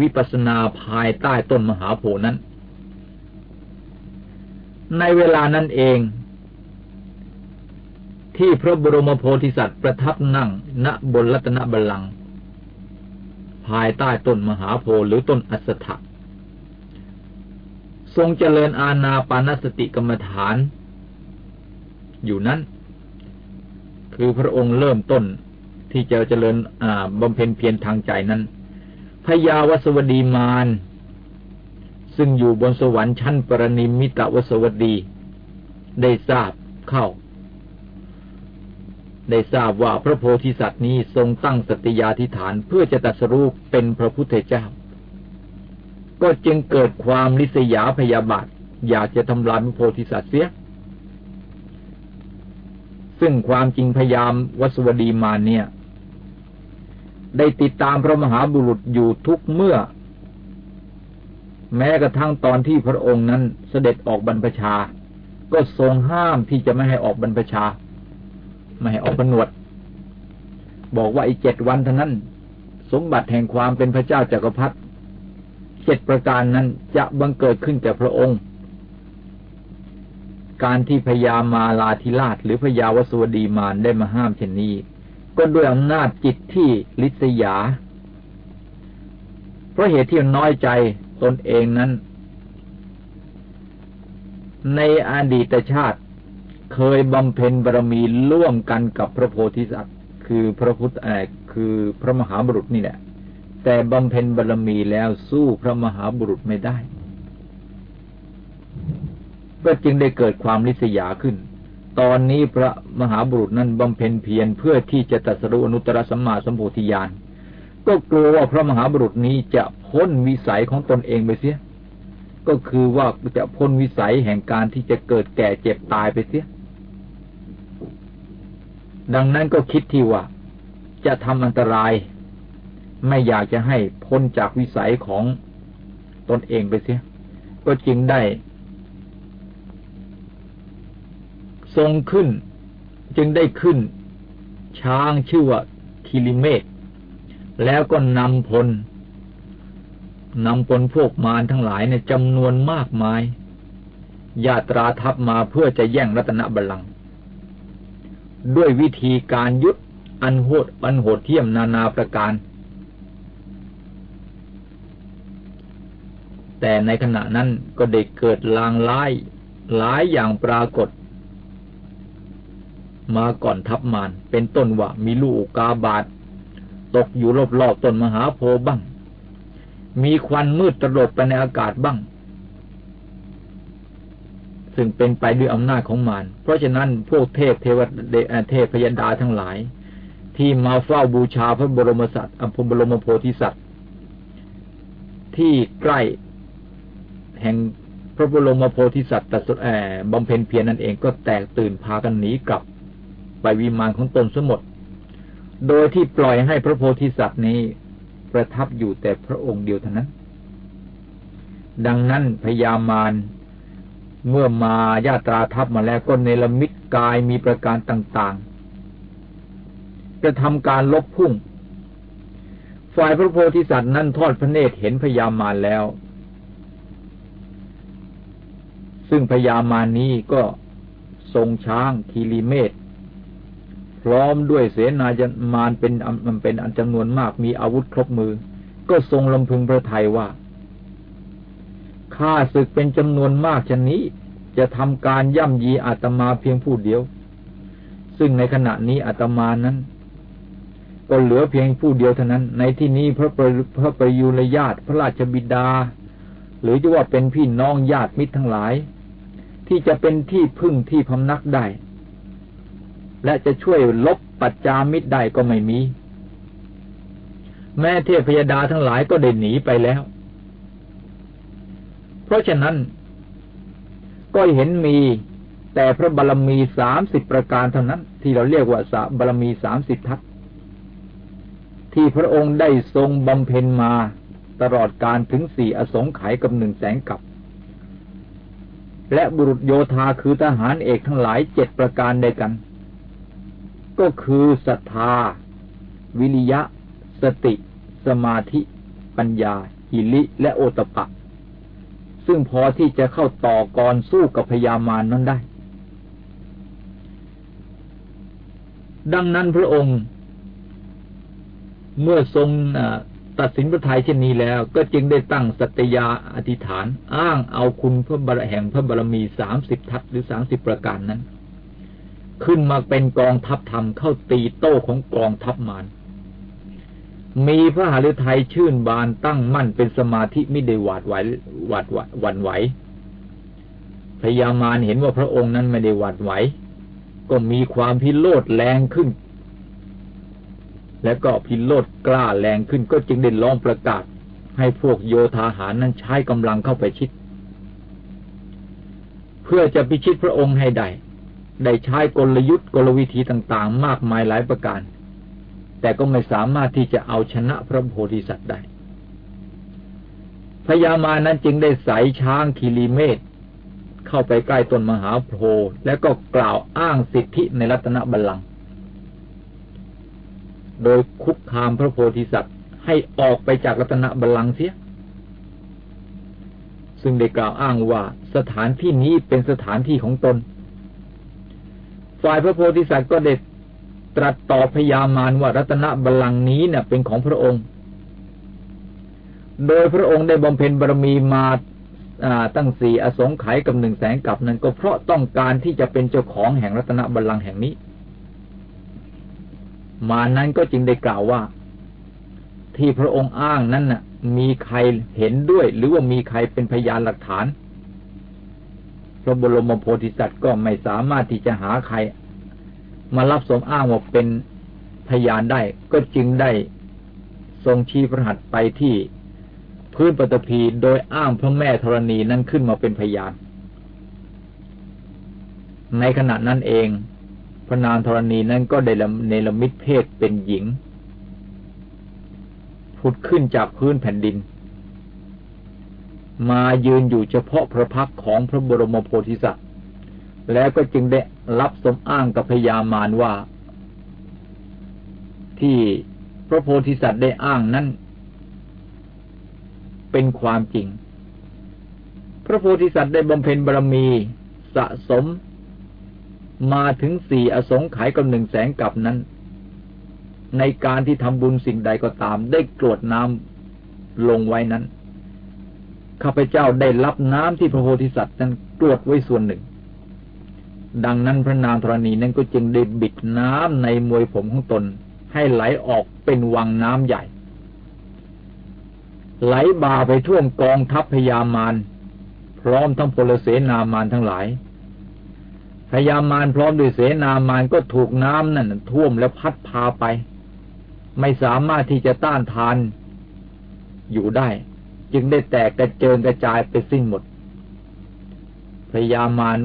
วิปัสนาภายใต้ต้นมหาโพนั้น ในเวลานั้นเอง ที่พระบรมโพธิสัตว์ประทับนั่งณบนรัตนบัลลังก์ภายใต้ต้นมหาโพหรือต้นอัสถะทรงเจริญอาณาปานสติกรรมฐาน อยู่นั้น คือพระองค์เริ่มต้นที่จะเจริญบำเพ็ญเพียรทางใจนั้นพยาวสวดีมานซึ่งอยู่บนสวรรค์ชั้นปรนิมิตวสวดี ได้ทราบเข้า ได้ทราบว่าพระโพธิสัตว์นี้ทรงตั้งสติยาธิฐานเพื่อจะตัดสรูปเป็นพระพุทธเจ้า ก็จึงเกิดความลิษยาพยาบาทอยากจะทำลายพระโพธิสัตว์เสีย ซึ่งความจริงพยามวสวดีมาเนี่ย ได้ติดตามพระมหาบุรุษอยู่ทุกเมื่อ แม้กระทั่งตอนที่พระองค์นั้นเสด็จออกบรรพชา ก็ทรงห้ามที่จะไม่ให้ออกบรรพชา ไม่ให้ออกผนวด บอกว่าอีกเจ็ดวันเท่านั้น สมบัติแห่งความเป็นพระเจ้าจากักรพรรดิเจ็ดประการนั้นจะบังเกิดขึ้นแก่พระองค์ การที่พญามาลาธิราช หรือพญาวสวดีมานได้มาห้ามเช่นนี้ ก็ด้วยอำนาจจิตที่ลิษยา เพราะเหตุที่น้อยใจตนเองนั้น ในอดีตชาติ เคยบำเพ็ญบารมีร่วมกันกับพระโพธิสัตว์ คือพระพุทธคือพระมหาบุรุษนี่แหละ แต่บำเพ็ญบารมีแล้วสู้พระมหาบุรุษไม่ได้ก็จึงได้เกิดความลิษยาขึ้น ตอนนี้พระมหาบุรุษนั้นบำเพ็ญเพียรเพื่อที่จะตัดสรุอนุตตรสัมมาสัมโพธิญาณ ก็กลัวว่าพระมหาบุรุษนี้จะพ้นวิสัยของตนเองไปเสีย ก็คือว่าจะพ้นวิสัยแห่งการที่จะเกิดแก่เจ็บตายไปเสีย ดังนั้นก็คิดที่ว่า จะทำอันตราย ไม่อยากจะให้พ้นจากวิสัยของตนเองไปเสีย ก็จึงได้ ทรงขึ้น จึงได้ขึ้น ช้างชื่อว่าคิริเมตแล้วก็นำพลนำพลพวกมารทั้งหลายในจำนวนมากมายญาตราทัพมาเพื่อจะแย่งรัตนบัลลังก์ ด้วยวิธีการยุดอันโหดอันโหดเที่ยมนานาประการ แต่ในขณะนั้นก็ได้เกิดลางร้ายหลายอย่างปรากฏ มาก่อนทับมานเป็นต้นว่ามีลูกกาบาดตกอยู่รอบๆต้นมหาโพบ้าง มีควันมืดตลดไปในอากาศบ้าง ซึ่งเป็นไปด้วยอำนาจของมารเพราะฉะนั้นพวกเทพเทวเทพพยดาทั้งหลาย ที่มาเฝ้าบูชาพระบรมสัตว์อัมพบรมโพธิสัตว์ ที่ใกล้แห่งพระบรมโพธิสัตว์ตัดแอบำเพ็ญเพียรนั่นเองก็แตกตื่นพากันหนีกลับ ไปวิมานของตนสมดโดยที่ปล่อยให้พระโพธิสัตว์นี้ประทับอยู่แต่พระองค์เดียวเท่านั้น ดังนั้นพญามาร เมื่อมาญาตราทัพมาแล้วก็เนรมิตกายมีประการต่างๆ จะทำการลบพุ่ง ฝ่ายพระโพธิสัตว์นั้นทอดพระเนตรเห็นพญามารแล้ว ซึ่งพญามารนี้ก็ทรงช้างคีรีเมตพร้อมด้วยเสนายมารเป็นมันเป็นอันจำนวนมากมีอาวุธครบมือ ก็ทรงลำพึงพระทัยว่า ข้าศึกเป็นจำนวนมากชนนี้ จะทำการย่ำยีอาตมาเพียงผู้เดียว ซึ่งในขณะนี้อาตมานั้น ก็เหลือเพียงผู้เดียวเท่านั้น ในที่นี้พระประพระประยุรญาติพระราชบิดา หรือจะว่าเป็นพี่น้องญาติมิตรทั้งหลาย ที่จะเป็นที่พึ่งที่พำนักได้ และจะช่วยลบปัจจามิตรได้ก็ไม่มี แม่เทพยดาทั้งหลายก็ได้หนีไปแล้ว เพราะฉะนั้น ก็เห็นมีแต่พระบารมีสามสิบประการเท่านั้น ที่เราเรียกว่าสบารมีสามสิบทัศที่พระองค์ได้ทรงบำเพ็ญมาตลอดการถึงสี่อสงไขยกับหนึ่งแสงกับ และบุรุษโยธาคือทหารเอกทั้งหลายเจ็ดประการใดกัน ก็คือศรัทธา วิริยะ สติ สมาธิ ปัญญาหิริและโอตปะ ซึ่งพอที่จะเข้าต่อกรสู้กับพญามารนนั้นได้ ดังนั้นพระองค์ เมื่อทรงตัดสินพระทัยเช่นนี้แล้ว ก็จึงได้ตั้งสัตยาอธิษฐาน อ้างเอาคุณพระบารแห่งพระบารมีสามสิบทัศหรือสามสิบประการนั้น ขึ้นมาเป็นกองทัพธรรมเข้าตีโต้ของกองทัพมาร มีพระหฤทัยชื่นบานตั้งมั่นเป็นสมาธิไม่ได้หวาดไหวหวาดหวันไหวพยามารเห็นว่าพระองค์นั้นไม่ได้หวาดไหว ก็มีความพิโรธแรงขึ้น และก็พิโรธกล้าแรงขึ้น ก็จึงได้ร้องประกาศ ให้พวกโยธาหารนั้นใช้กำลังเข้าไปชิด เพื่อจะพิชิตพระองค์ให้ได้ ได้ใช้กลยุทธ์กลวิธีต่าง ๆ มากมายหลายประการ แต่ก็ไม่สามารถที่จะเอาชนะพระโพธิสัตว์ได้ พญามานั้นจึงได้ใส่ช้างคีรีเมตเข้าไปใกล้ต้นมหาโพธิ์แล้วก็กล่าวอ้างสิทธิในรัตนบัลลังก์โดยคุกคามพระโพธิสัตว์ให้ออกไปจากรัตนบัลลังก์เสีย ซึ่งได้กล่าวอ้างว่าสถานที่นี้เป็นสถานที่ของตน ฝ่ายพระโพธิสัตว์ก็ได้ ตรัสตอบพยามารว่ารัตนบัลลังก์นี้เนะ่ยเป็นของพระองค์ โดยพระองค์ได้บำเพ็ญบารมีมาตั้งสี่อสงไขยกับหนึ่งแสงกับนั้นก็เพราะต้องการที่จะเป็นเจ้าของแห่งรัตนบัลลังก์แห่งนี้ มานั้นก็จึงได้กล่าวว่า ที่พระองค์อ้างนั้นน่ะ มีใครเห็นด้วย หรือว่ามีใครเป็นพยานหลักฐานพระบรมโพธิสัตว์ก็ไม่สามารถที่จะหาใคร มารับสมอ้างว่าเป็นพยานได้ ก็จึงได้ทรงชี้พระหัตไปที่พื้นปฐพีโดยอ้างพระแม่ธรณีนั้นขึ้นมาเป็นพยาน ในขณะนั้นเอง พระนางธรณีนั้นก็ได้เนรมิตเพศเป็นหญิงผุดขึ้นจากพื้นแผ่นดิน มายืนอยู่เฉพาะพระพักของพระบรมโพธิสัตว์ แล้วก็จึงได้รับสมอ้างกับพญามารว่า ที่พระโพธิสัตว์ได้อ้างนั้นเป็นความจริง พระโพธิสัตว์ได้บำเพ็ญบารมีสะสม มาถึงสี่อสงไขยกับหนึ่งแสงกับนั้น ในการที่ทำบุญสิ่งใดก็ตาม ได้กรวดน้ำลงไว้นั้นข้าพเจ้าได้รับน้ำที่พระโพธิสัตว์นั้นกรวดไว้ส่วนหนึ่ง ดังนั้นพระนางธรณีนั้นก็จึงได้บิดน้ำในมวยผมของตน ให้ไหลออกเป็นวังน้ำใหญ่ ไหลบ่าไปท่วมกองทัพพญามารพร้อมทั้งพลเสนามารทั้งหลายพญามารพร้อมด้วยเสนามารก็ถูกน้ำนั่นท่วมแล้วพัดพาไป ไม่สามารถที่จะต้านทานอยู่ได้ จึงได้แตกกระเจิงกระจายไปสิ้นหมดพยามาร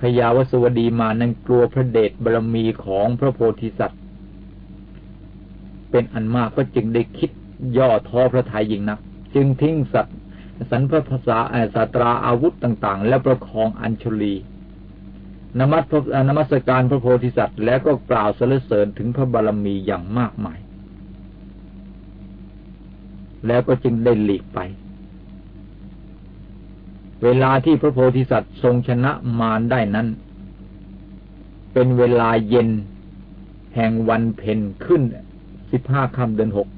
พยาวสวดีมานั้นกลัวพระเดชบารมีของพระโพธิสัตว์ เป็นอันมากก็จึงได้คิดย่อท้อพระทัยยิ่งนัก จึงทิ้งสัตว์สันพระภาษาสาตราอาวุธต่างๆ และประคองอัญชลีนมัสนมัสการพระโพธิสัตว์ แล้วก็กล่าวสรรเสริญถึงพระบารมีอย่างมากมาย แล้วก็จึงได้หลีกไป เวลาที่พระโพธิสัตว์ทรงชนะมารได้นั้น เป็นเวลาเย็นแห่งวันเพ็ญขึ้นสิบห้าค่ำเดือนหก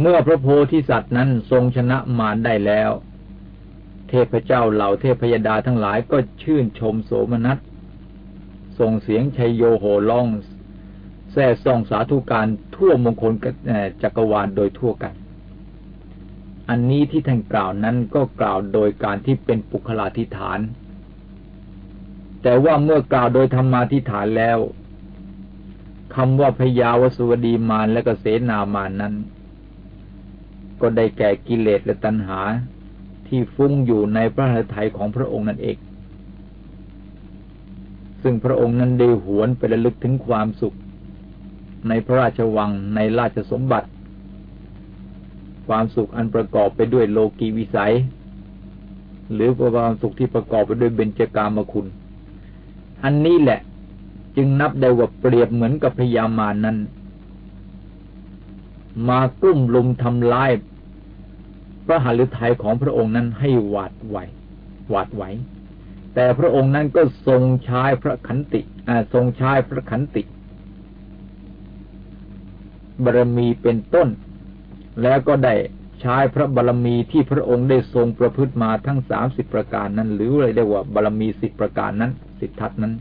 เมื่อพระโพธิสัตว์นั้นทรงชนะมารได้แล้ว เทพเจ้าเหล่าเทพยดาทั้งหลายก็ชื่นชมโสมนัสส่งเสียงชัยโยโหร้องแซ่ส่องสาธุการทั่วมงคลจักรวาลโดยทั่วกัน อันนี้ที่ท่านกล่าวนั้นก็กล่าวโดยการที่เป็นปุคลาธิฐาน แต่ว่าเมื่อกล่าวโดยธรรมาธิฐานแล้วคำว่าพยาวสุวดีมานและก็เสนามานนั้น ก็ได้แก่กิเลสและตัณหาที่ฟุ้งอยู่ในพระหัตถ์ของพระองค์นั่นเอง ซึ่งพระองค์นั้นได้หวนไประลึกถึงความสุข ในพระราชวังในราชสมบัติ ความสุขอันประกอบไปด้วยโลกีวิสัย หรือความสุขที่ประกอบไปด้วยเบญจกามคุณ อันนี้แหละ จึงนับได้ว่าเปรียบเหมือนกับพยามานนั้น มากลุ่มลุมทำลายพระหฤทัยของพระองค์นั้นให้หวาดไหวหวาดไหว แต่พระองค์นั้นก็ทรงใช้พระขันติทรงใช้พระขันติบารมีเป็นต้น แล้วก็ได้ใช้พระบารมีที่พระองค์ได้ทรงประพฤติมาทั้งสามสิบประการนั้น หรือเลยได้ว่าบารมีสิบประการนั้นสิทธัตนั้น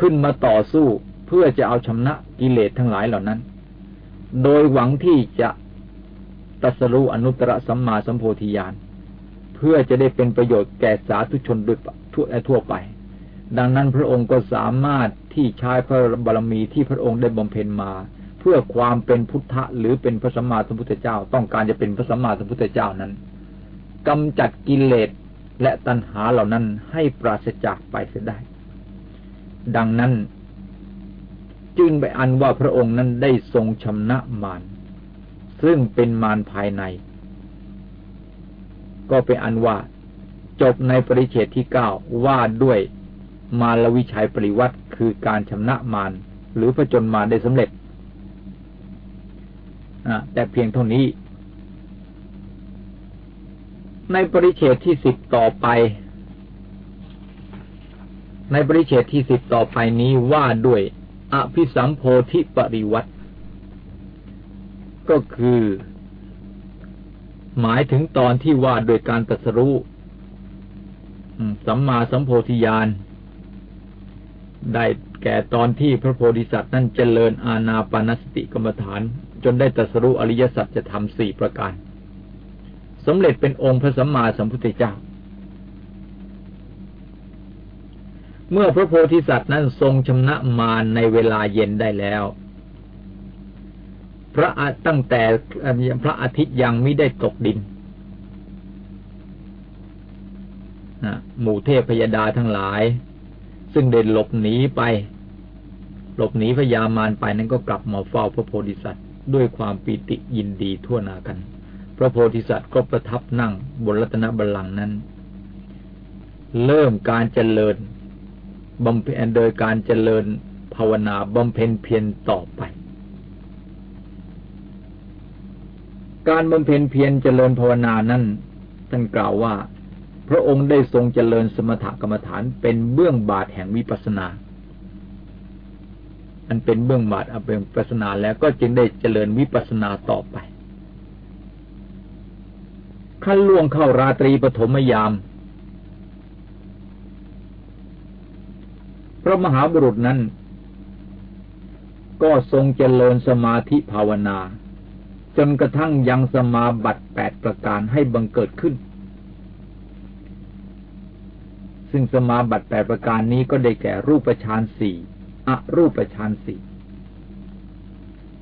ขึ้นมาต่อสู้เพื่อจะเอาชนะกิเลสทั้งหลายเหล่านั้น โดยหวังที่จะตัสรู้อนุตตรสัมมาสัมโพธิญาณเพื่อจะได้เป็นประโยชน์แก่สาธุชนโดยทั่วทั่วไป ดังนั้นพระองค์ก็สามารถที่ใช้พระบารมีที่พระองค์ได้บำเพ็ญมา พื่อความเป็นพุทธะหรือเป็นพระสัมมาสัมพุทธเจ้า ต้องการจะเป็นพระสัมมาสัมพุทธเจ้านั้นกำจัดกิเลสและตัณหาเหล่านั้นให้ปราศจากไปเสียได้ ดังนั้น จึงไปอันว่าพระองค์นั้นได้ทรงชำนะมารซึ่งเป็นมารภายใน ก็เป็นอันว่า จบในปริเชตที่เก้าว่าด้วยมารวิชัยปริวัติคือการชำนะมารหรือพระจนมารได้สำเร็จ แต่เพียงเท่านี้ ในปริเชตที่สิบต่อไป ในปริเชตที่สิบต่อไปนี้ว่าด้วย อภิสัมโพธิปริวัติ ก็คือ หมายถึงตอนที่ว่าโดยการตรัสรู้สัมมาสัมโพธิญาณได้แก่ตอนที่พระโพธิสัตว์นั้นเจริญอาณาปานสติกรรมฐาน จนได้ตรัสรู้อริยสัจจะทำสี่ประการสำเร็จเป็นองค์พระสัมมาสัมพุทธเจ้า เมื่อพระโพธิสัตว์นั้นทรงชำนะมารในเวลาเย็นได้แล้ว พระตั้งแต่พระอาทิตย์ยังไม่ได้ตกดินหมู่เทพพยดาทั้งหลาย ซึ่งได้หลบหนีไป หลบหนีพยามารไปนั้นก็กลับมาเฝ้าพระโพธิสัตว์ ด้วยความปีติยินดีทั่วนากัน พระโพธิสัตว์ก็ประทับนั่งบนรัตนบัลลังก์นั้น เริ่มการเจริญบำเพ็ญโดยการเจริญภาวนาบำเพ็ญเพียรต่อไป การบำเพ็ญเพียรเจริญภาวนานั้นท่านกล่าวว่า พระองค์ได้ทรงเจริญสมถกรรมฐานเป็นเบื้องบาทแห่งวิปัสนา อันเป็นเบื้องบาทอันเป็นปัสนาแล้วก็จึงได้เจริญวิปัสนาต่อไป ขั้นล่วงเข้าราตรีปฐมยาม พระมหาบุรุษนั้น ก็ทรงเจริญสมาธิภาวนา จนกระทั่งยังสมาบัติแปดประการให้บังเกิดขึ้น ซึ่งสมาบัติแปดประการนี้ก็ได้แก่รูปฌานสี่ อรูปฌานสี่จ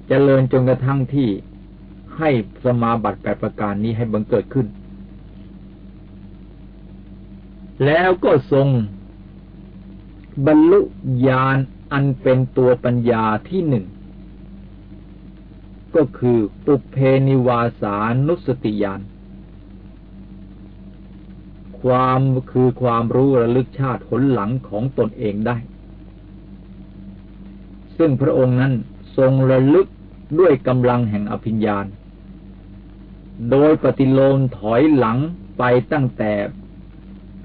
เจริญจนกระทั่งที่ให้สมาบัติแปดประการนี้ให้บังเกิดขึ้น แล้วก็ทรงบรรลุญาณอันเป็นตัวปัญญาที่หนึ่ง ก็คือปุเพนิวาสานุสติญาณความคือความรู้ระลึกชาติผลหลังของตนเองได้ ซึ่งพระองค์นั้นทรงระลึกด้วยกำลังแห่งอภิญญาณ โดยปฏิโลมถอยหลังไปตั้งแต่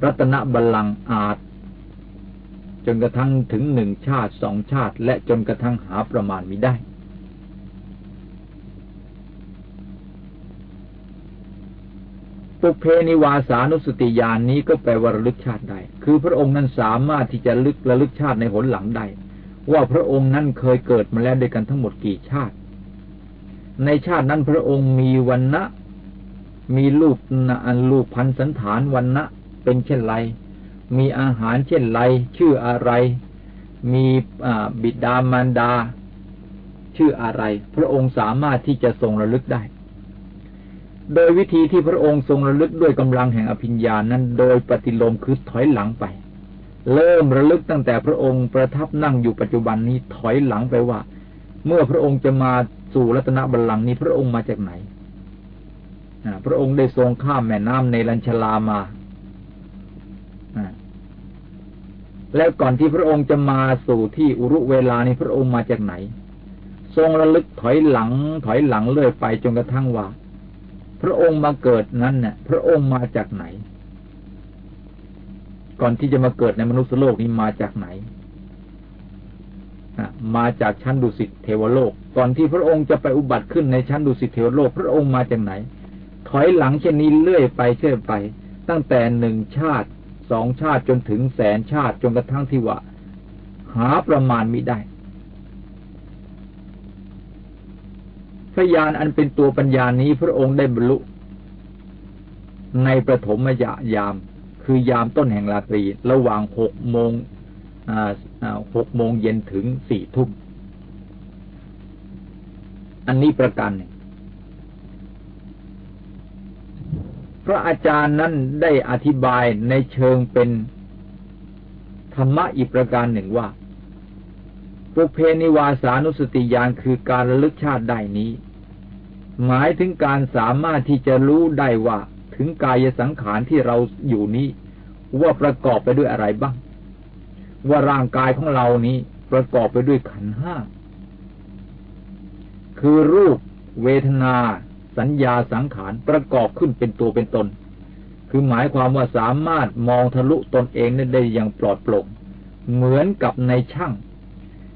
รัตนบัลลังก์อาจ จนกระทั่งถึงหนึ่งชาติสองชาติ และจนกระทั่งหาประมาณมิได้ ปุเพนิวาสานุสติญาณนนี้ก็แปลว่าระลึกชาติได้ คือพระองค์นั้นสามารถที่จะลึกระลึกชาติในหนหลังได้ ว่าพระองค์นั้นเคยเกิดมาแล้วด้วยกันทั้งหมดกี่ชาติ ในชาตินั้นพระองค์มีวันนะมีรูปอันรูปพันสันฐานวันนะเป็นเช่นไร มีอาหารเช่นไร ชื่ออะไร มีบิดามารดา ชื่ออะไร พระองค์สามารถที่จะทรงระลึกได้ โดยวิธีที่พระองค์ทรงระลึกด้วยกำลังแห่งอภิญญานั้น โดยปฏิโลมคือถอยหลังไป เริ่มระลึกตั้งแต่พระองค์ประทับนั่งอยู่ปัจจุบันนี้ถอยหลังไปว่า เมื่อพระองค์จะมาสู่รัตนบัลลังก์นี้พระองค์มาจากไหนพระองค์ได้ทรงข้ามแม่น้ำในลัญชลามาแล้วก่อนที่พระองค์จะมาสู่ที่อุรุเวลานี้พระองค์มาจากไหน ทรงระลึกถอยหลัง ถอยหลังเลื่อยไปจนกระทั่งว่า พระองค์มาเกิดนั้นเนี่ยพระองค์มาจากไหน ก่อนที่จะมาเกิดในมนุษย์โลกนี้มาจากไหนมาจากชั้นดุสิตเทวโลก ก่อนที่พระองค์จะไปอุบัติขึ้นในชั้นดุสิตเทวโลก พระองค์มาจากไหน ถอยหลังเช่นนี้เลื่อยไปเชื่อไป ตั้งแต่หนึ่งชาติสองชาติจนถึงแสนชาติจนกระทั่งที่ว่าหาประมาณมิได้พยานอันเป็นตัวปัญญานี้พระองค์ได้บรรลุในประถมยายาม คือยามต้นแห่งราตรี ระหว่างหกโมงหกโมงเย็นถึงสี่ทุ่ม อันนี้ประการหนึ่งพระอาจารย์นั้นได้อธิบายในเชิงเป็นธรรมะอีกประการหนึ่งว่าปุเพนิวาสานุสติญาณคือการระลึกชาติได้นี้ หมายถึงการสามารถที่จะรู้ได้ว่า ถึงกายสังขารที่เราอยู่นี้ ว่าประกอบไปด้วยอะไรบ้าง ว่าร่างกายของเรานี้ประกอบไปด้วยขันห้า คือรูปเวทนา สัญญาสังขารประกอบขึ้นเป็นตัวเป็นตน คือหมายความว่าสามารถมองทะลุตนเองได้อย่างปลอดโปร่งเหมือนกับในช่าง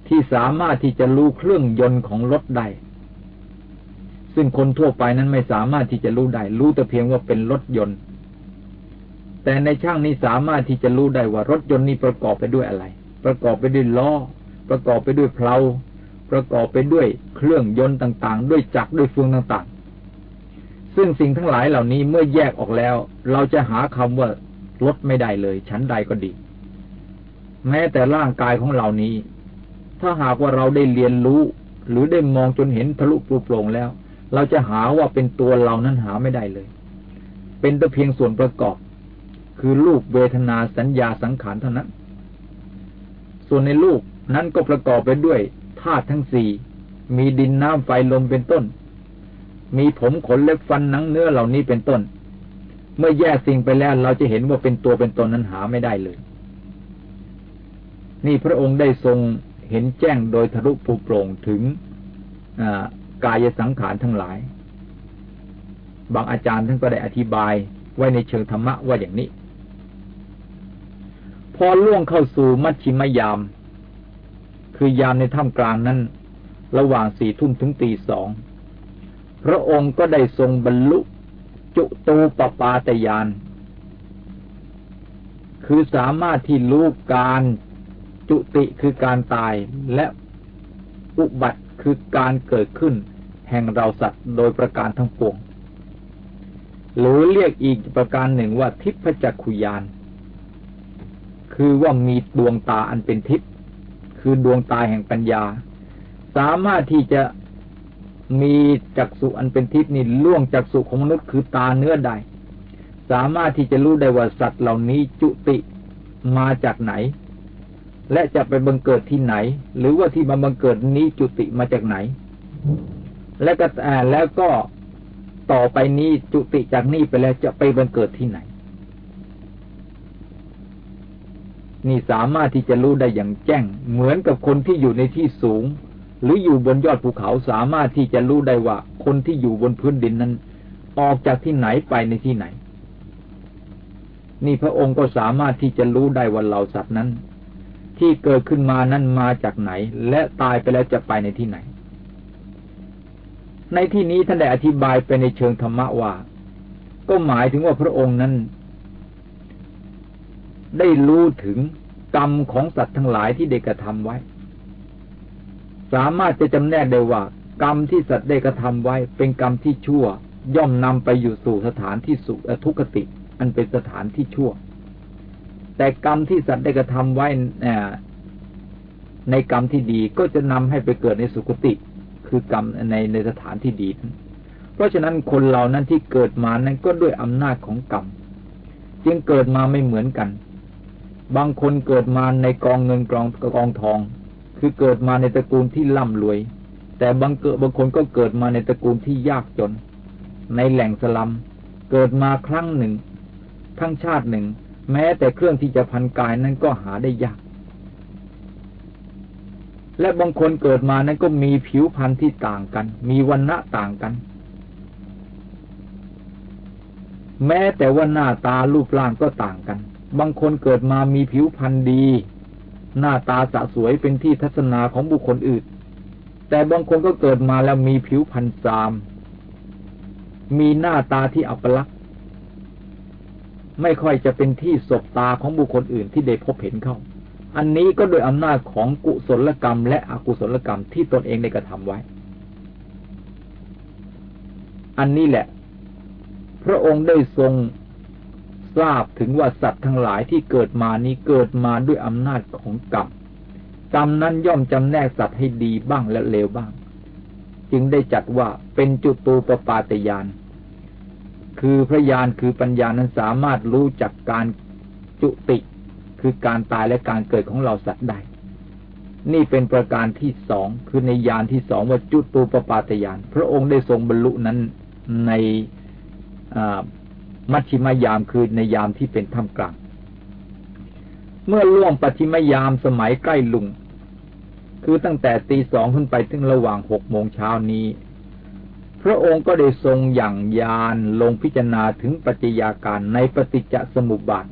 ที่สามารถที่จะรู้เครื่องยนต์ของรถได้ ซึ่งคนทั่วไปนั้นไม่สามารถที่จะรู้ได้ รู้แต่เพียงว่าเป็นรถยนต์ แต่ในช่างนี้สามารถที่จะรู้ได้ว่ารถยนต์นี้ประกอบไปด้วยอะไร ประกอบไปด้วยล้อ ประกอบไปด้วยเพลาประกอบไปด้วยเครื่องยนต์ต่าง ๆ ด้วยจักรด้วยเฟืองต่าง ๆ ซึ่งสิ่งทั้งหลายเหล่านี้เมื่อแยกออกแล้ว เราจะหาคำว่ารถไม่ได้เลยชั้นใดก็ดี แม้แต่ร่างกายของเหล่านี้ ถ้าหากว่าเราได้เรียนรู้ หรือได้มองจนเห็นทะลุปลุโปร่งแล้ว เราจะหาว่าเป็นตัวเรานั้นหาไม่ได้เลย เป็นแต่เพียงส่วนประกอบ คือรูปเวทนาสัญญาสังขารเท่านั้น ส่วนในรูปนั้นก็ประกอบไปด้วยธาตุทั้งสี่ มีดินน้ำไฟลมเป็นต้น มีผมขนเล็บฟันหนังเนื้อเหล่านี้เป็นต้น เมื่อแยกสิ่งไปแล้วเราจะเห็นว่าเป็นตัวเป็นตนนั้นหาไม่ได้เลย นี่พระองค์ได้ทรงเห็นแจ้งโดยทะลุปูโปร่งถึง กายสังขารทั้งหลาย บางอาจารย์ท่านก็ได้อธิบายไว้ในเชิงธรรมะว่าอย่างนี้ พอล่วงเข้าสู่มัชชิมยาม คือยามในถ้ำกลางนั้น ระหว่างสี่ทุ่มถึงตีสอง พระองค์ก็ได้ทรงบรรลุ จุตูปปาตยาน คือสามารถที่รู้การจุติคือการตายและอุบัติคือการเกิดขึ้น แห่งเราสัตว์โดยประการทั้งปวง หรือเรียกอีกประการหนึ่งว่าทิพจักขุยาน คือว่ามีดวงตาอันเป็นทิพย์คือดวงตาแห่งปัญญา สามารถที่จะมีจักษุอันเป็นทิพย์นี่ล่วงจักษุของมนุษย์คือตาเนื้อใด สามารถที่จะรู้ได้ว่าสัตว์เหล่านี้จุติมาจากไหน และจะไปบังเกิดที่ไหน หรือว่าที่มาบังเกิดนี้จุติมาจากไหน และก็แล้วก็ต่อไปนี้จุติจากนี้ไปแล้วจะไปบังเกิดที่ไหน นี่สามารถที่จะรู้ได้อย่างแจ้ง เหมือนกับคนที่อยู่ในที่สูง หรืออยู่บนยอดภูเขาสามารถที่จะรู้ได้ว่า คนที่อยู่บนพื้นดินนั้น ออกจากที่ไหนไปในที่ไหน นี่พระองค์ก็สามารถที่จะรู้ได้ว่าเหล่าสัตว์นั้น ที่เกิดขึ้นมานั้นมาจากไหน และตายไปแล้วจะไปในที่ไหน ในที่นี้ท่านได้อธิบายไปในเชิงธรรมะว่า ก็หมายถึงว่าพระองค์นั้น ได้รู้ถึงกรรมของสัตว์ทั้งหลายที่ได้กระทำไว้ สามารถจะจำแนกได้ว่า กรรมที่สัตว์ได้กระทำไว้ เป็นกรรมที่ชั่ว ย่อมนำไปอยู่สู่สถานที่สุทุกติ อันเป็นสถานที่ชั่ว แต่กรรมที่สัตว์ได้กระทำไว้ในกรรมที่ดีก็จะนำให้ไปเกิดในสุคติ คือกรรมในในสถานที่ดี เพราะฉะนั้นคนเหล่านั้นที่เกิดมานั้นก็ด้วยอำนาจของกรรมจึงเกิดมาไม่เหมือนกัน บางคนเกิดมาในกองเงินกองกองทอง คือเกิดมาในตระกูลที่ร่ำรวย แต่บางเกิดบางคนก็เกิดมาในตระกูลที่ยากจน ในแหล่งสลัมเกิดมาครั้งหนึ่งทั้งชาติหนึ่ง แม้แต่เครื่องที่จะพันกายนั้นก็หาได้ยาก และบางคนเกิดมานั้นก็มีผิวพรรณที่ต่างกัน มีวันณะต่างกัน แม้แต่ว่าหน้าตารูปร่างก็ต่างกัน บางคนเกิดมามีผิวพรรณดี หน้าตาสะสวยเป็นที่ทัศนาของบุคคลอื่น แต่บางคนก็เกิดมาแล้วมีผิวพรรณซาม มีหน้าตาที่อัปลักษณ์ไม่ค่อยจะเป็นที่สบตาของบุคคลอื่นที่ได้พบเห็นเข้า อันนี้ก็โดยอำนาจของกุศลกรรม และอกุศลกรรมที่ตนเองได้กระทำไว้ อันนี้แหละ พระองค์ได้ทรงทราบถึงว่าสัตว์ทั้งหลายที่เกิดมานี้เกิดมาด้วยอำนาจของกรรมกรรมนั้นย่อมจำแนกสัตว์ให้ดีบ้างและเลวบ้าง จึงได้จัดว่าเป็นจุตูปปาตยาน คือพระญาณคือปัญญานั้นสามารถรู้จักการจุติ คือการตายและการเกิดของเราสัตว์ใด นี่เป็นประการที่สองคือในยานที่สองว่าจุตูปปาตยาน พระองค์ได้ทรงบรรลุนั้นในมัชชิมยามคือในยามที่เป็นท่ามกลาง เมื่อล่วงปัชิมยามสมัยใกล้ลุง คือตั้งแต่ตีสองขึ้นไปถึงระหว่างหกโมงเช้านี้ พระองค์ก็ได้ทรงอย่างยานลงพิจารณาถึงปัจจัยาการในปฏิจจสมุปบาท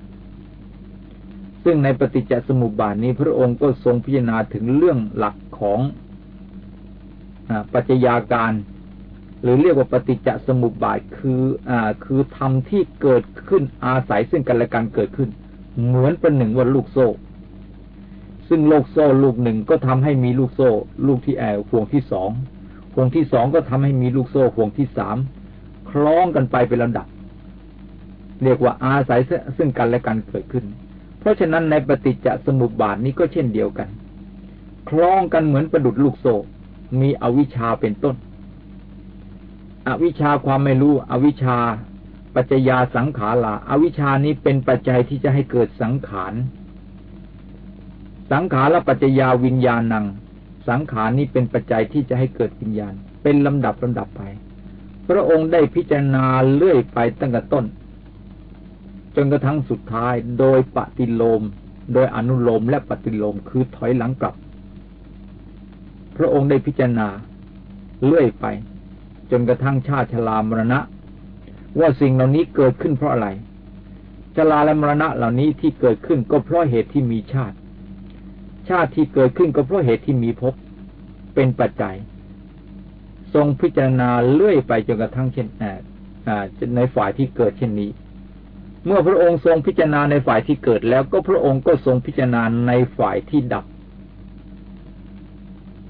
ซึ่งในปฏิจจสมุปบาทนี้พระองค์ก็ทรงพิจารณาถึงเรื่องหลักของปัจจัยาการ หรือเรียกว่าปฏิจจสมุปบาทคืออคือธรรมที่เกิดขึ้นอาศัยซึ่งกันและกันเกิดขึ้น เหมือนเป็นหนึ่งวันลูกโซ่ ซึ่งโลกโซ่ลูกหนึ่งก็ทำให้มีลูกโซ่ ลูกที่แอลห่วงที่สองห่วงที่สองก็ทำให้มีลูกโซ่ห่วงที่สามคล้องกันไปเป็นลำดับ เรียกว่าอาศัยซึ่งกันและกันเกิดขึ้น เพราะฉะนั้นในปฏิจจสมุปบาทนี้ก็เช่นเดียวกัน คล้องกันเหมือนประดุดลูกโซ่มีอวิชชาเป็นต้น อวิชชาความไม่รู้ อวิชชา ปัจจยาสังขาราอวิชชานี้เป็นปัจจัยที่จะให้เกิดสังขาร สังขารและปัจจยาวิญญาณัง สังขารนี้เป็นปัจจัยที่จะให้เกิดวิญญาณ เป็นลำดับลำดับไป พระองค์ได้พิจารณาเลื่อยไปตั้งแต่ต้น นกระทั่งสุดท้ายโดยปฏิโลม โดยอนุโลมและปฏิโลมคือถอยหลังกลับ พระองค์ได้พิจารณาเลื่อยไป จนกระทั่งชาติชรามรณะ ว่าสิ่งเหล่านี้เกิดขึ้นเพราะอะไรชราและมรณะเหล่านี้ที่เกิดขึ้นก็เพราะเหตุที่มีชาติ ชาติที่เกิดขึ้นก็เพราะเหตุที่มีภพเป็นปัจจัย ทรงพิจารณาเลื่อยไปจนกระทั่งเช่นในฝ่ายที่เกิดเช่นนี้ เมื่อพระองค์ทรงพิจารณาในฝ่ายที่เกิดแล้วก็พระองค์ก็ทรงพิจารณาในฝ่ายที่ดับ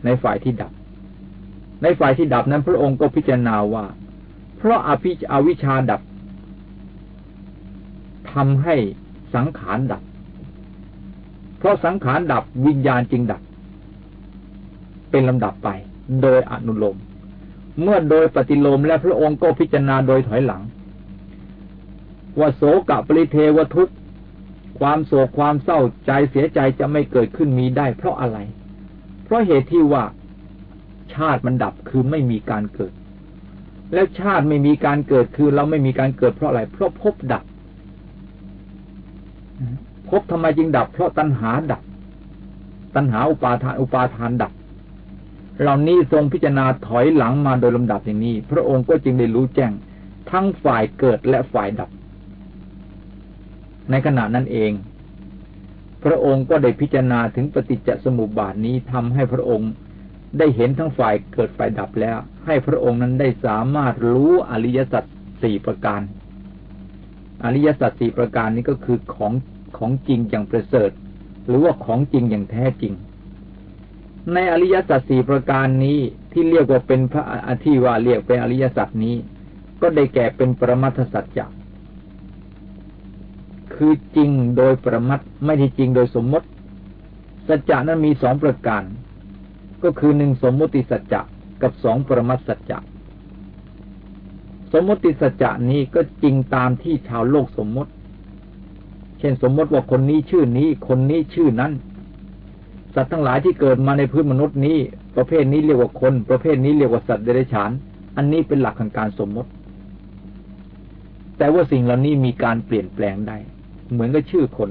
ในฝ่ายที่ดับ ในฝ่ายที่ดับนั้น พระองค์ก็พิจารณาว่า เพราะอภิอวิชาดับทำให้สังขารดับ เพราะสังขารดับวิญญาณจึงดับ เป็นลำดับไป โดยอนุโลม เมื่อโดยปฏิโลมและพระองค์ก็พิจารณาโดยถอยหลัง ว่าโศกปริเทวทุกความโศกความเศร้าใจเสียใจจะไม่เกิดขึ้นมีได้ เพราะอะไร เพราะเหตุที่ว่า ชาติมันดับคือไม่มีการเกิด แล้วชาติไม่มีการเกิดคือเราไม่มีการเกิดเพราะอะไร เพราะภพดับภพทำไมจึงดับ เพราะตัณหาดับ ตัณหาอุปาทานอุปาทานดับเหล่านี้ทรงพิจารณาถอยหลังมาโดยลำดับอย่างนี้ พระองค์ก็จึงได้รู้แจ้ง ทั้งฝ่ายเกิดและฝ่ายดับ ในขณะนั้นเอง พระองค์ก็ได้พิจารณาถึงปฏิจจสมุปบาทนี้ทำให้พระองค์ได้เห็นทั้งฝ่ายเกิดฝ่ายดับแล้ว ให้พระองค์นั้นได้สามารถรู้อริยสัจสี่ประการ อริยสัจสี่ประการนี้ก็คือของของจริงอย่างประเสริฐ หรือว่าของจริงอย่างแท้จริง ในอริยสัจสี่ประการนี้ที่เรียกว่าเป็นพระอธิว่าเรียกเป็นอริยสัจนี้ ก็ได้แก่เป็นปรมัตถสัจจะ คือจริงโดยประมัตไม่ได้จริงโดยสมมติ สัจจะนั้นมีสองประการ ก็คือหนึ่งสมมติสัจจะกับสองประมัตสัจจะสมมติสัจจะนี้ก็จริงตามที่ชาวโลกสมมติ เช่นสมมติว่าคนนี้ชื่อนี้ คนนี้ชื่อนั้น สัตว์ทั้งหลายที่เกิดมาในพื้นมนุษย์นี้ ประเภทนี้เรียกว่าคน ประเภทนี้เรียกว่าสัตว์เดรัจฉาน อันนี้เป็นหลักของการสมมติ แต่ว่าสิ่งเหล่านี้มีการเปลี่ยนแปลงได้ เหมือนกับชื่อคน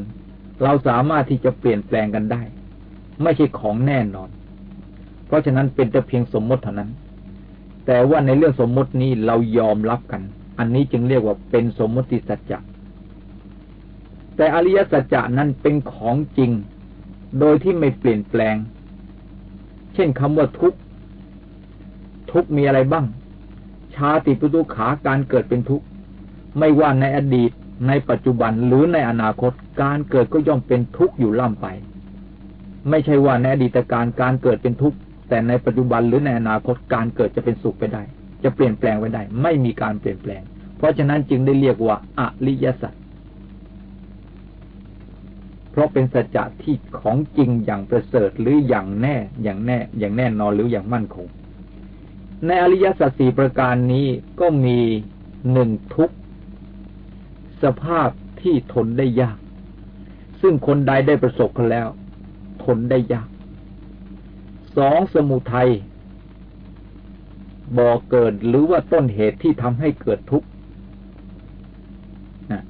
เราสามารถที่จะเปลี่ยนแปลงกันได้ ไม่ใช่ของแน่นอน เพราะฉะนั้นเป็นแต่เพียงสมมติเท่านั้น แต่ว่าในเรื่องสมมตินี้เรายอมรับกัน อันนี้จึงเรียกว่าเป็นสมมติสัจจะแต่อริยสัจจะนั้นเป็นของจริง โดยที่ไม่เปลี่ยนแปลง เช่นคำว่าทุกข์ทุกข์มีอะไรบ้าง ชาติปุตุขาการเกิดเป็นทุกข์ ไม่ว่าในอดีต ในปัจจุบันหรือในอนาคตการเกิดก็ย่อมเป็นทุกข์อยู่ล่ำไป ไม่ใช่ว่าในอดีตการการเกิดเป็นทุกข์แต่ในปัจจุบันหรือในอนาคตการเกิดจะเป็นสุขไปได้ จะเปลี่ยนแปลงไปได้ ไม่มีการเปลี่ยนแปลง เพราะฉะนั้นจึงได้เรียกว่าอริยสัจเพราะเป็นสัจจะที่ของจริงอย่างประเสริฐหรืออย่างแน่อย่างแน่ อย่างแน่นอนหรืออย่างมั่นคง ในอริยสัจสี่ประการนี้ก็มีหนึ่งทุก สภาพที่ทนได้ยาก ซึ่งคนใดได้ประสบกันแล้ว ทนได้ยาก สองสมุทัยบ่อเกิดหรือว่าต้นเหตุที่ทำให้เกิดทุกข์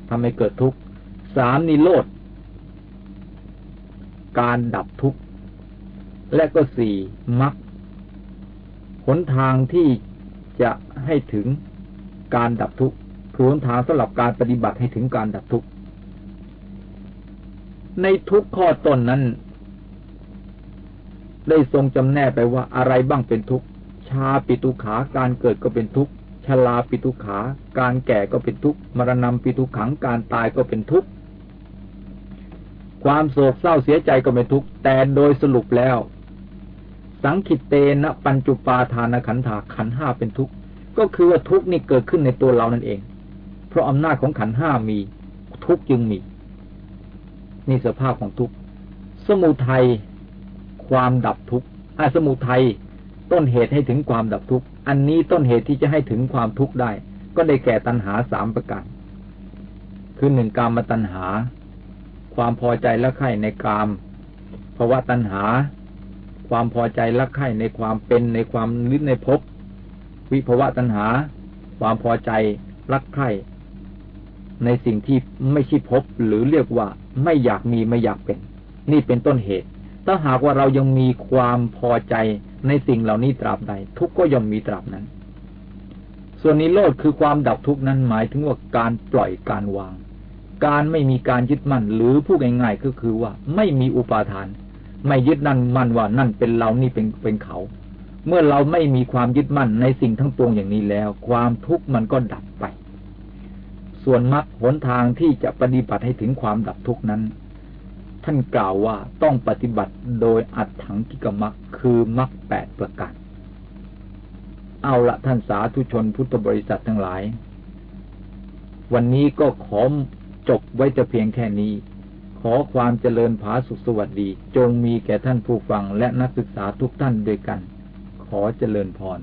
ทำให้เกิดทุกข์สามนิโรธการดับทุกข์ และก็สี่มักหนทางที่จะให้ถึงการดับทุกข์ คือหนทางสำหรับการปฏิบัติให้ถึงการดับทุกข์ ในทุกข้อต้นนั้น ได้ทรงจำแนกไปว่าอะไรบ้างเป็นทุกข์ ชาปิตุขาการเกิดก็เป็นทุกข์ชลาปิตุขา การแก่ก็เป็นทุกข์ มรณะปิตุขัง การตายก็เป็นทุกข์ ความโศกเศร้าเสียใจก็ไม่ทุกข์ แต่โดยสรุปแล้ว สังคิตเตนะปัญจุปาทานขันธาขันห้าเป็นทุกข์ ก็คือว่าทุกข์นี่เกิดขึ้นในตัวเรานั่นเอง เพราะอำนาจของขันห้ามีทุกจึงมีนี่สภาพของทุกสมุทัยความดับทุกอาสมุทัยต้นเหตุให้ถึงความดับทุกอันนี้ต้นเหตุที่จะให้ถึงความทุกข์ได้ ก็ได้แก่ตัณหาสามประการคือหนึ่งกามตัณหา ความพอใจและไข่ในกามภาวะตัณหา ความพอใจและไข่ในความเป็นในความลึกในภพวิภาวะตัณหา ความพอใจรักใคร่ ในสิ่งที่ไม่ใช่พบหรือเรียกว่าไม่อยากมีไม่อยากเป็น นี่เป็นต้นเหตุ ถ้าหากว่าเรายังมีความพอใจในสิ่งเหล่านี้ตราบใด ทุกก็ย่อมมีตราบนั้น ส่วนนิโรธคือความดับทุกนั้นหมายถึงว่าการปล่อยการวาง การไม่มีการยึดมั่นหรือพูดง่ายๆก็คือว่าไม่มีอุปาทาน ไม่ยึดนั่นมั่นว่านั่นเป็นเรานี่เป็นเป็นเขา เมื่อเราไม่มีความยึดมั่นในสิ่งทั้งปวงอย่างนี้แล้ว ความทุกข์มันก็ดับ ส่วนมรรคหนทางที่จะปฏิบัติให้ถึงความดับทุกข์นั้น ท่านกล่าวว่าต้องปฏิบัติโดยอัดถังกิกมรรคคือมรรคแปดประการเอาละท่านสาธุชนพุทธบริษัททั้งหลาย วันนี้ก็ขอจบไว้จะเพียงแค่นี้ ขอความเจริญผาสุขสวัสดี จงมีแก่ท่านผู้ฟังและนักศึกษาทุกท่านด้วยกัน ขอเจริญพร